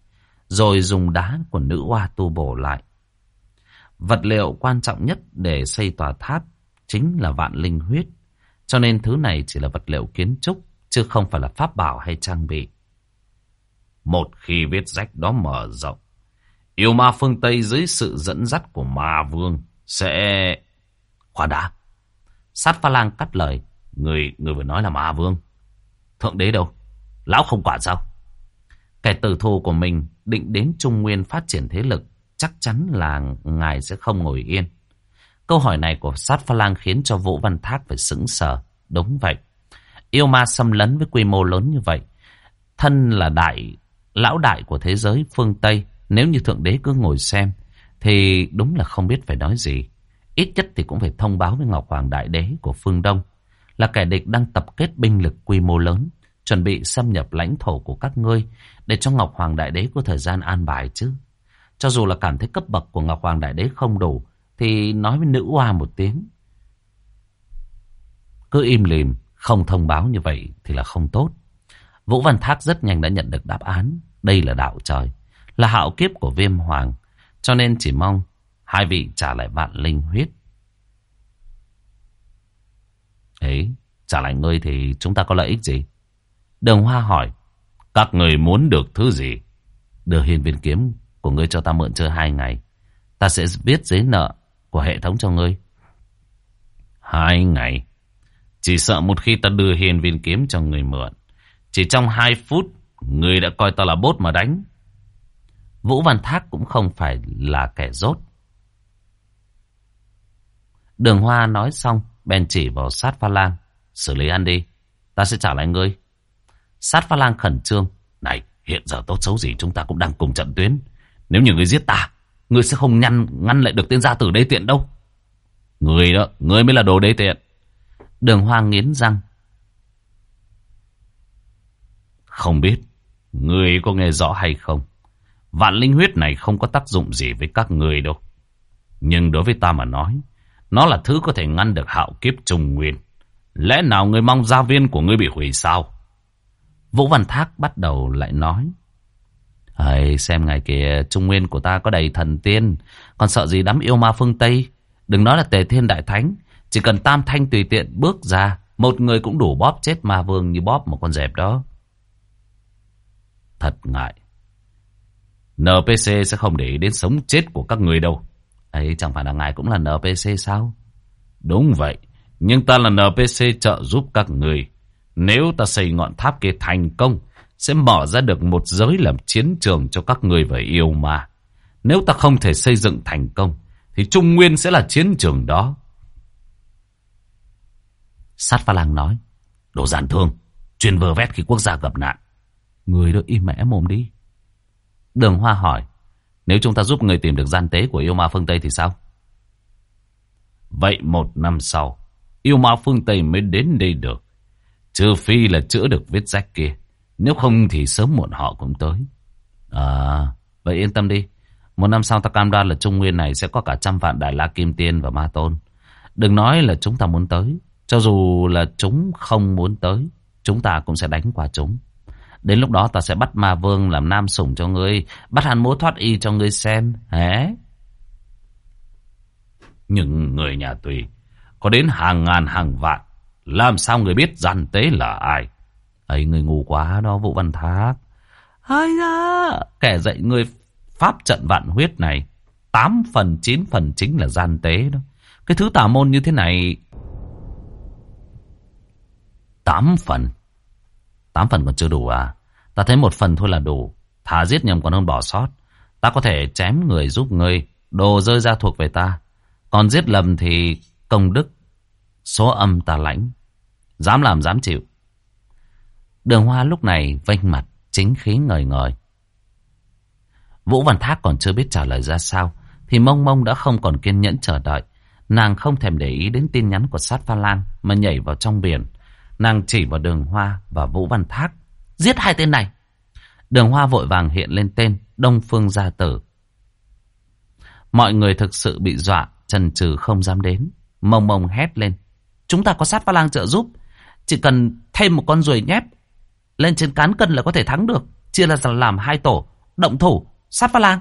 A: rồi dùng đá của nữ hoa tu bổ lại. Vật liệu quan trọng nhất để xây tòa tháp chính là vạn linh huyết, cho nên thứ này chỉ là vật liệu kiến trúc, chứ không phải là pháp bảo hay trang bị. Một khi vết rách đó mở rộng, yêu ma phương Tây dưới sự dẫn dắt của ma vương sẽ... Khoan đã. Sát pha lang cắt lời. Người, người vừa nói là ma vương. Thượng đế đâu? Lão không quản sao? Kẻ tử thù của mình định đến Trung Nguyên phát triển thế lực. Chắc chắn là ngài sẽ không ngồi yên. Câu hỏi này của sát pha lang khiến cho Vũ Văn Thác phải sững sờ. Đúng vậy. Yêu ma xâm lấn với quy mô lớn như vậy. Thân là đại, lão đại của thế giới phương Tây. Nếu như Thượng Đế cứ ngồi xem, thì đúng là không biết phải nói gì. Ít nhất thì cũng phải thông báo với Ngọc Hoàng Đại Đế của phương Đông là kẻ địch đang tập kết binh lực quy mô lớn, chuẩn bị xâm nhập lãnh thổ của các ngươi để cho Ngọc Hoàng Đại Đế có thời gian an bài chứ. Cho dù là cảm thấy cấp bậc của Ngọc Hoàng Đại Đế không đủ, thì nói với nữ hoa một tiếng. Cứ im lìm, không thông báo như vậy thì là không tốt. Vũ Văn Thác rất nhanh đã nhận được đáp án. Đây là đạo trời, là hạo kiếp của viêm hoàng. Cho nên chỉ mong hai vị trả lại vạn linh huyết Ấy, trả lại ngươi thì chúng ta có lợi ích gì? Đường Hoa hỏi, các người muốn được thứ gì? Đưa hiền viên kiếm của ngươi cho ta mượn chơi hai ngày. Ta sẽ viết giấy nợ của hệ thống cho ngươi.
B: Hai ngày. Chỉ sợ một khi ta đưa hiền viên kiếm cho người mượn. Chỉ trong hai phút, người đã coi ta là bốt mà đánh.
A: Vũ Văn Thác cũng không phải là kẻ rốt. Đường Hoa nói xong, bèn chỉ vào sát pha lang. Xử lý ăn đi, ta sẽ trả lại ngươi. Sát pha lang khẩn trương.
B: Này, hiện giờ tốt xấu gì chúng ta cũng đang cùng trận tuyến. Nếu như ngươi giết ta, ngươi sẽ không nhăn ngăn lại được tên gia tử đê tiện đâu. Ngươi đó, ngươi mới là đồ đê tiện.
A: Đường Hoa nghiến răng.
B: Không biết, ngươi có nghe rõ hay không? Vạn linh huyết này không có tác dụng gì với các người đâu. Nhưng đối với ta mà nói, nó là thứ có thể ngăn được hạo kiếp trùng nguyên. Lẽ nào người mong gia viên của ngươi bị hủy sao?
A: Vũ Văn Thác bắt đầu lại nói. Hãy xem ngày kìa, trung nguyên của ta có đầy thần tiên, còn sợ gì đám yêu ma phương Tây. Đừng nói là tề thiên đại thánh, chỉ cần tam thanh tùy tiện bước ra, một người cũng đủ bóp chết ma vương như bóp một con dẹp đó.
B: Thật ngại. NPC sẽ không để ý đến sống chết của các người đâu.
A: ấy chẳng phải là ngài cũng là NPC sao?
B: Đúng vậy, nhưng ta là NPC trợ giúp các người. Nếu ta xây ngọn tháp kia thành công, sẽ mở ra được một giới làm chiến trường cho các người và yêu ma. Nếu ta không thể xây dựng thành công, thì Trung Nguyên sẽ là chiến trường đó.
A: Sát pha lang nói,
B: đồ giản thương, chuyên vơ vét khi quốc gia gặp nạn.
A: Người đó im mẽ mồm đi. Đường Hoa hỏi, nếu chúng ta giúp người tìm được gian tế của yêu ma phương Tây thì sao?
B: Vậy một năm sau, yêu ma phương Tây mới đến đây được. Trừ phi là chữa được vết rách kia. Nếu không thì sớm muộn họ cũng tới.
A: À, vậy yên tâm đi. Một năm sau ta cam đoan là Trung Nguyên này sẽ có cả trăm vạn Đại La Kim Tiên và Ma Tôn. Đừng nói là chúng ta muốn tới. Cho dù là chúng không muốn tới, chúng ta cũng sẽ đánh qua chúng. Đến lúc đó ta sẽ bắt ma vương làm nam sủng cho ngươi, bắt hắn múa thoát y cho ngươi xem. Hé.
B: Nhưng người nhà tùy có đến hàng ngàn hàng vạn, làm sao người biết gian tế là ai?
A: ấy người ngu quá đó Vũ Văn Thác.
B: Ai da, kẻ dạy người pháp trận vạn huyết này, 8 phần 9 phần chính là gian tế đó. Cái thứ tà môn như thế này... 8 phần.
A: 8 phần còn chưa đủ à? Ta thấy một phần thôi là đủ. Thà giết nhầm còn hơn bỏ sót. Ta có thể chém người giúp người. Đồ rơi ra thuộc về ta. Còn giết lầm thì công đức. Số âm ta lãnh. Dám làm dám chịu. Đường Hoa lúc này vênh mặt, chính khí ngời ngời. Vũ Văn Thác còn chưa biết trả lời ra sao, thì mông mông đã không còn kiên nhẫn chờ đợi. Nàng không thèm để ý đến tin nhắn của sát pha lan mà nhảy vào trong biển. Nàng chỉ vào đường Hoa và Vũ Văn Thác. Giết hai tên này. Đường Hoa vội vàng hiện lên tên Đông Phương Gia Tử. Mọi người thực sự bị dọa, trần trừ không dám đến. Mông mông hét lên. Chúng ta có sát pha lang trợ giúp. Chỉ cần thêm một con ruồi nhép lên trên cán cân là có thể thắng được. Chia là làm hai tổ. Động thủ. Sát pha lang.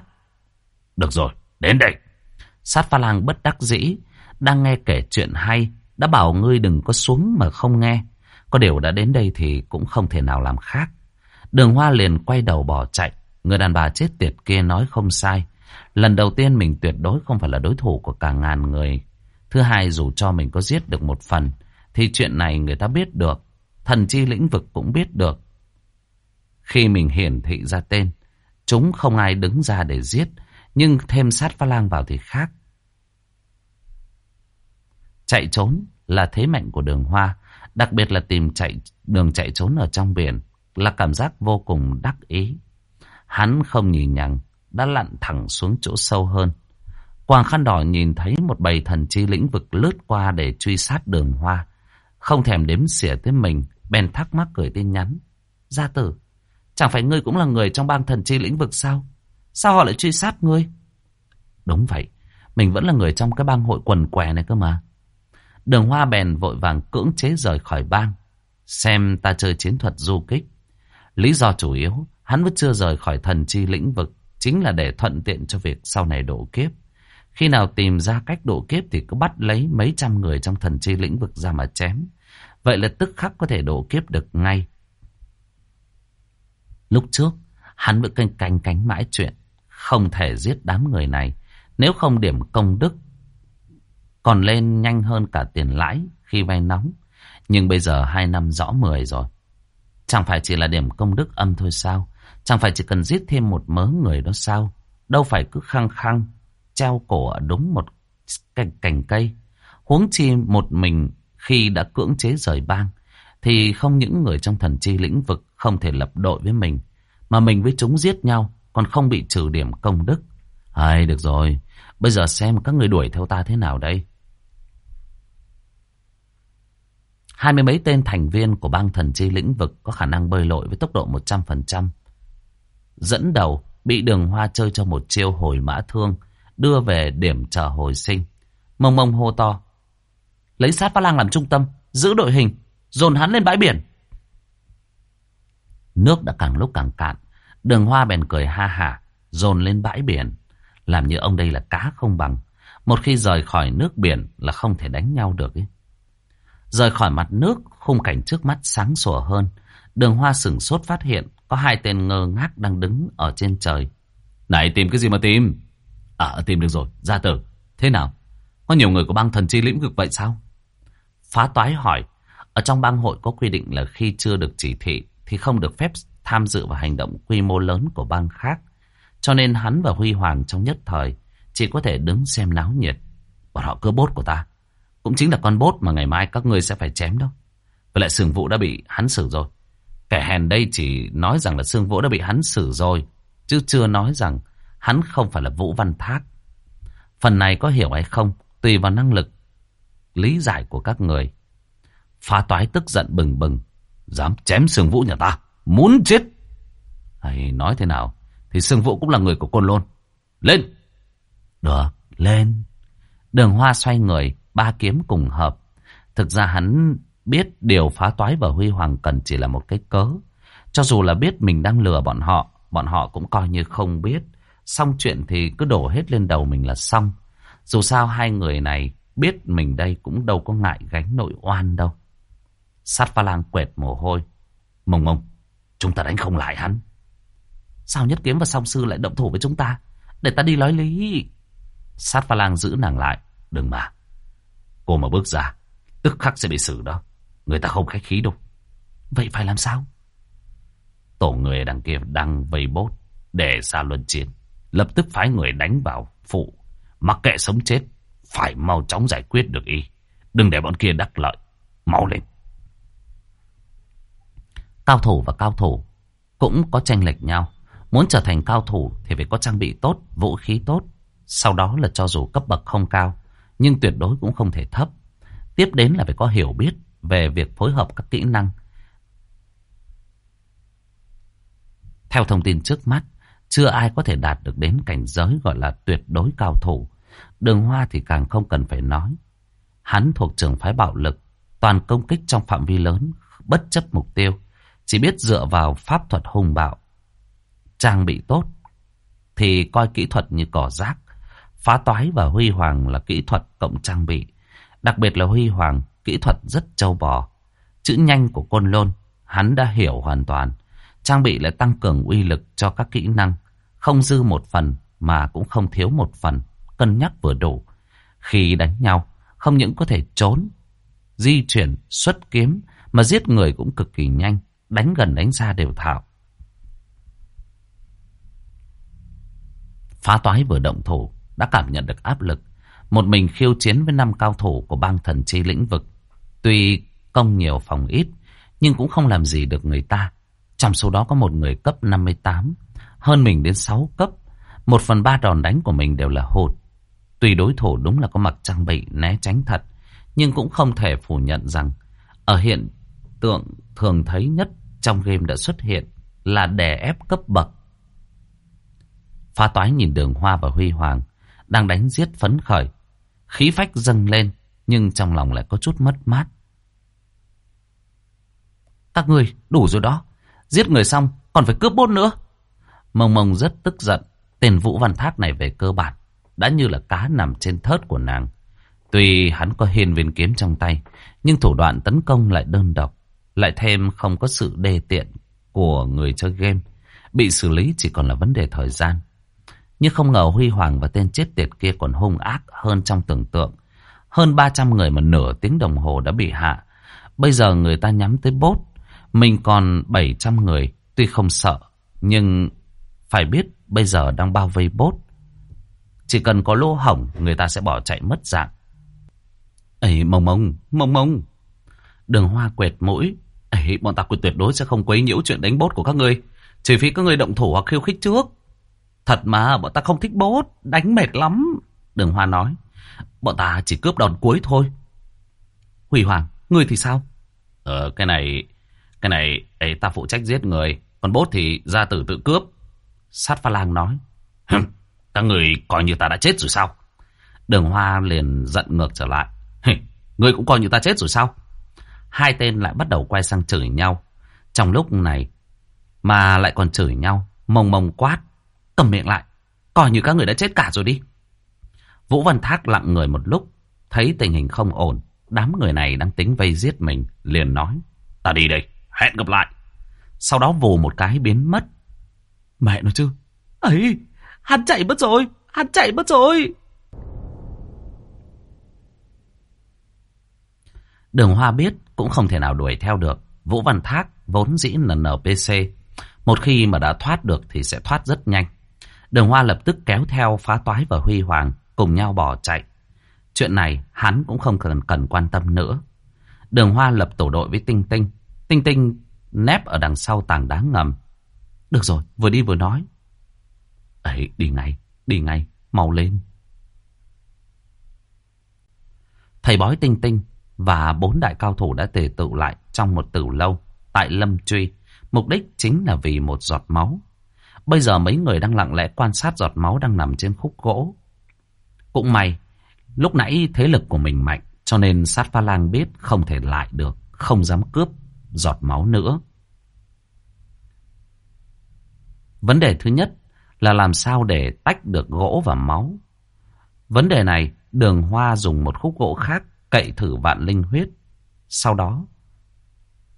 B: Được rồi. Đến đây.
A: Sát pha lang bất đắc dĩ. Đang nghe kể chuyện hay. Đã bảo ngươi đừng có xuống mà không nghe. Có điều đã đến đây thì cũng không thể nào làm khác. Đường Hoa liền quay đầu bỏ chạy. Người đàn bà chết tiệt kia nói không sai. Lần đầu tiên mình tuyệt đối không phải là đối thủ của cả ngàn người. Thứ hai, dù cho mình có giết được một phần. Thì chuyện này người ta biết được. Thần chi lĩnh vực cũng biết được. Khi mình hiển thị ra tên. Chúng không ai đứng ra để giết. Nhưng thêm sát pha lang vào thì khác. Chạy trốn là thế mạnh của đường hoa. Đặc biệt là tìm chạy đường chạy trốn ở trong biển là cảm giác vô cùng đắc ý. Hắn không nhìn nhằng, đã lặn thẳng xuống chỗ sâu hơn. Quang khăn đỏ nhìn thấy một bầy thần chi lĩnh vực lướt qua để truy sát đường hoa. Không thèm đếm xỉa tới mình, bèn thắc mắc gửi tin nhắn. Gia tử, chẳng phải ngươi cũng là người trong bang thần chi lĩnh vực sao? Sao họ lại truy sát ngươi? Đúng vậy, mình vẫn là người trong cái bang hội quần què này cơ mà. Đường Hoa bèn vội vàng cưỡng chế rời khỏi bang. Xem ta chơi chiến thuật du kích. Lý do chủ yếu, hắn vẫn chưa rời khỏi thần chi lĩnh vực. Chính là để thuận tiện cho việc sau này độ kiếp. Khi nào tìm ra cách độ kiếp thì cứ bắt lấy mấy trăm người trong thần chi lĩnh vực ra mà chém. Vậy là tức khắc có thể độ kiếp được ngay. Lúc trước, hắn vẫn canh canh cánh mãi chuyện. Không thể giết đám người này. Nếu không điểm công đức còn lên nhanh hơn cả tiền lãi khi vay nóng. Nhưng bây giờ hai năm rõ mười rồi. Chẳng phải chỉ là điểm công đức âm thôi sao? Chẳng phải chỉ cần giết thêm một mớ người đó sao? Đâu phải cứ khăng khăng treo cổ ở đúng một cành, cành cây. Huống chi một mình khi đã cưỡng chế rời bang thì không những người trong thần chi lĩnh vực không thể lập đội với mình mà mình với chúng giết nhau còn không bị trừ điểm công đức. Hay được rồi, bây giờ xem các người đuổi theo ta thế nào đây. Hai mươi mấy tên thành viên của bang thần chi lĩnh vực có khả năng bơi lội với tốc độ 100%. Dẫn đầu bị đường hoa chơi cho một chiêu hồi mã thương, đưa về điểm chờ hồi sinh. Mông mông hô to. Lấy sát phá lang làm trung tâm, giữ đội hình, dồn hắn lên bãi biển. Nước đã càng lúc càng cạn, đường hoa bèn cười ha hả, dồn lên bãi biển. Làm như ông đây là cá không bằng. Một khi rời khỏi nước biển là không thể đánh nhau được. Ấy. Rời khỏi mặt nước, khung cảnh trước mắt sáng sủa hơn. Đường hoa sửng sốt phát hiện có hai tên ngơ ngác đang đứng ở trên trời. Này tìm cái gì mà tìm? À tìm được rồi, gia tử. Thế nào? Có nhiều người của bang thần chi lĩnh vực vậy sao? Phá toái hỏi. Ở trong bang hội có quy định là khi chưa được chỉ thị thì không được phép tham dự vào hành động quy mô lớn của bang khác. Cho nên hắn và Huy Hoàng trong nhất thời chỉ có thể đứng xem náo nhiệt. Bọn họ cướp bốt của ta. Cũng chính là con bốt mà ngày mai các ngươi sẽ phải chém đâu. Với lại sương vũ đã bị hắn xử rồi. Kẻ hèn đây chỉ nói rằng là sương vũ đã bị hắn xử rồi. Chứ chưa nói rằng hắn không phải là Vũ Văn Thác. Phần này có hiểu hay không, tùy vào năng lực, lý giải của các người. Phá toái tức giận bừng bừng. Dám chém sương vũ nhà ta, muốn chết. Hay nói thế nào, thì sương vũ cũng là người của côn lôn. Lên! Được, lên. Đường hoa xoay người, ba kiếm cùng hợp. Thực ra hắn biết điều phá toái và Huy Hoàng cần chỉ là một cái cớ. Cho dù là biết mình đang lừa bọn họ, bọn họ cũng coi như không biết. Xong chuyện thì cứ đổ hết lên đầu mình là xong. Dù sao hai người này biết mình đây cũng đâu có ngại gánh nội oan đâu. Sát pha lang quệt mồ hôi. Mông mông, chúng ta đánh không lại hắn. Sao nhất kiếm và song sư lại động thủ với chúng ta? Để ta đi nói lý. Sát pha lang giữ nàng lại. Đừng mà. Cô mà bước ra, tức khắc sẽ bị xử đó. Người ta không khách khí đâu. Vậy phải làm sao? Tổ người đằng kia đang vây bốt để xa luân chiến. Lập tức phái người đánh vào phụ. Mặc kệ sống chết. Phải mau chóng giải quyết được y. Đừng để bọn kia đắc lợi. Mau lên. Cao thủ và cao thủ cũng có tranh lệch nhau. Muốn trở thành cao thủ thì phải có trang bị tốt, vũ khí tốt. Sau đó là cho dù cấp bậc không cao, nhưng tuyệt đối cũng không thể thấp. Tiếp đến là phải có hiểu biết về việc phối hợp các kỹ năng. Theo thông tin trước mắt, chưa ai có thể đạt được đến cảnh giới gọi là tuyệt đối cao thủ. Đường Hoa thì càng không cần phải nói. Hắn thuộc trường phái bạo lực, toàn công kích trong phạm vi lớn, bất chấp mục tiêu. Chỉ biết dựa vào pháp thuật hung bạo. Trang bị tốt, thì coi kỹ thuật như cỏ rác. Phá toái và huy hoàng là kỹ thuật cộng trang bị. Đặc biệt là huy hoàng kỹ thuật rất trâu bò. Chữ nhanh của côn lôn, hắn đã hiểu hoàn toàn. Trang bị lại tăng cường uy lực cho các kỹ năng. Không dư một phần mà cũng không thiếu một phần. Cân nhắc vừa đủ. Khi đánh nhau, không những có thể trốn, di chuyển, xuất kiếm, mà giết người cũng cực kỳ nhanh. Đánh gần đánh xa đều thạo. Phá toái vừa động thủ, đã cảm nhận được áp lực. Một mình khiêu chiến với năm cao thủ của bang thần chi lĩnh vực. Tuy công nhiều phòng ít, nhưng cũng không làm gì được người ta. Trong số đó có một người cấp 58, hơn mình đến 6 cấp. Một phần ba đòn đánh của mình đều là hụt. Tuy đối thủ đúng là có mặc trang bị né tránh thật, nhưng cũng không thể phủ nhận rằng ở hiện tượng thường thấy nhất trong game đã xuất hiện là đè ép cấp bậc. Phá toái nhìn đường hoa và huy hoàng, đang đánh giết phấn khởi. Khí phách dâng lên, nhưng trong lòng lại có chút mất mát. Các người đủ rồi đó. Giết người xong còn phải cướp bốt nữa. Mông mông rất tức giận. Tên Vũ Văn Thác này về cơ bản đã như là cá nằm trên thớt của nàng. Tuy hắn có hiền viên kiếm trong tay, nhưng thủ đoạn tấn công lại đơn độc. Lại thêm không có sự đề tiện của người chơi game. Bị xử lý chỉ còn là vấn đề thời gian. Nhưng không ngờ Huy Hoàng và tên chết tiệt kia còn hung ác hơn trong tưởng tượng. Hơn 300 người mà nửa tiếng đồng hồ đã bị hạ. Bây giờ người ta nhắm tới bốt. Mình còn 700 người. Tuy không sợ. Nhưng phải biết bây giờ đang bao vây bốt. Chỉ cần có lỗ hổng người ta sẽ bỏ chạy mất dạng. Ấy mông mông, mông mông. Đường hoa quệt mũi. Ấy bọn ta tuyệt đối sẽ không quấy nhiễu chuyện đánh bốt của các ngươi. Chỉ phí các ngươi động thủ hoặc khiêu khích trước. Thật mà bọn ta không thích bốt. Đánh mệt lắm. Đường hoa nói. Bọn ta chỉ cướp đòn cuối thôi. Huy Hoàng, ngươi thì sao? Ờ, cái này... Cái này, ấy ta phụ trách giết người. Còn bốt thì ra tử tự cướp. Sát pha lang nói. Hừm, các người coi như ta đã chết rồi sao? Đường Hoa liền giận ngược trở lại. Người cũng coi như ta chết rồi sao? Hai tên lại bắt đầu quay sang chửi nhau. Trong lúc này mà lại còn chửi nhau, mông mông quát. Cầm miệng lại, coi như các người đã chết cả rồi đi. Vũ Văn Thác lặng người một lúc, thấy tình hình không ổn. Đám người này đang tính vây giết mình, liền nói. Ta đi đây, hẹn gặp lại. Sau đó vù một cái biến mất. Mẹ nó chứ. ấy hắn chạy mất rồi, hắn chạy mất rồi. Đường Hoa biết cũng không thể nào đuổi theo được. Vũ Văn Thác vốn dĩ là NPC. Một khi mà đã thoát được thì sẽ thoát rất nhanh. Đường Hoa lập tức kéo theo phá toái và Huy Hoàng cùng nhau bỏ chạy. Chuyện này hắn cũng không cần, cần quan tâm nữa. Đường Hoa lập tổ đội với Tinh Tinh. Tinh Tinh nép ở đằng sau tảng đá ngầm. Được rồi, vừa đi vừa nói. Ấy, đi ngay, đi ngay, mau lên. Thầy bói Tinh Tinh và bốn đại cao thủ đã tề tụ lại trong một tử lâu tại Lâm Truy. Mục đích chính là vì một giọt máu. Bây giờ mấy người đang lặng lẽ quan sát giọt máu đang nằm trên khúc gỗ. Cũng may, lúc nãy thế lực của mình mạnh, cho nên sát pha lang biết không thể lại được, không dám cướp giọt máu nữa. Vấn đề thứ nhất là làm sao để tách được gỗ và máu. Vấn đề này, đường hoa dùng một khúc gỗ khác cậy thử vạn linh huyết. Sau đó,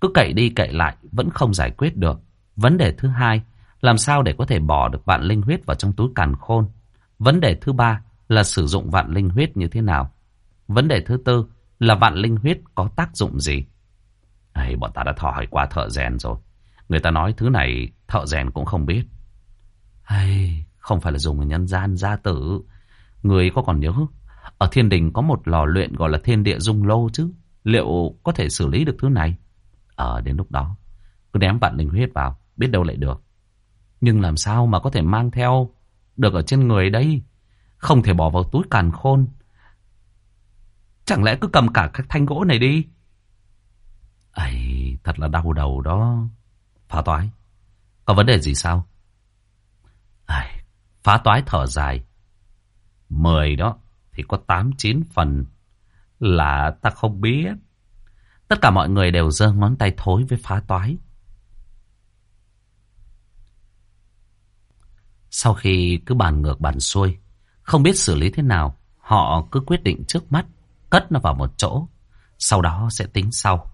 A: cứ cậy đi cậy lại vẫn không giải quyết được. Vấn đề thứ hai, làm sao để có thể bỏ được vạn linh huyết vào trong túi càn khôn. Vấn đề thứ ba là sử dụng vạn linh huyết như thế nào. Vấn đề thứ tư là vạn linh huyết có tác dụng gì. Ấy, bọn ta đã thò hỏi qua thợ rèn rồi. Người ta nói thứ này thợ rèn cũng không biết. Hay, không phải là dùng ở nhân gian gia tử. Người có còn nhớ, ở thiên đình có một lò luyện gọi là thiên địa dung lô chứ. Liệu có thể xử lý được thứ này? Ở đến lúc đó, cứ ném vạn linh huyết vào, biết đâu lại được. Nhưng làm sao mà có thể mang theo được ở trên người đây? Không thể bỏ vào túi càn khôn. Chẳng lẽ cứ cầm cả các thanh gỗ này đi? Ây, thật là đau đầu đó. Phá toái, có vấn đề gì sao? Ây, phá toái thở dài. Mười đó thì có tám chín phần là ta không biết. Tất cả mọi người đều giơ ngón tay thối với phá toái. Sau khi cứ bàn ngược bàn xuôi, không biết xử lý thế nào, họ cứ quyết định trước mắt, cất nó vào một chỗ, sau đó sẽ tính sau.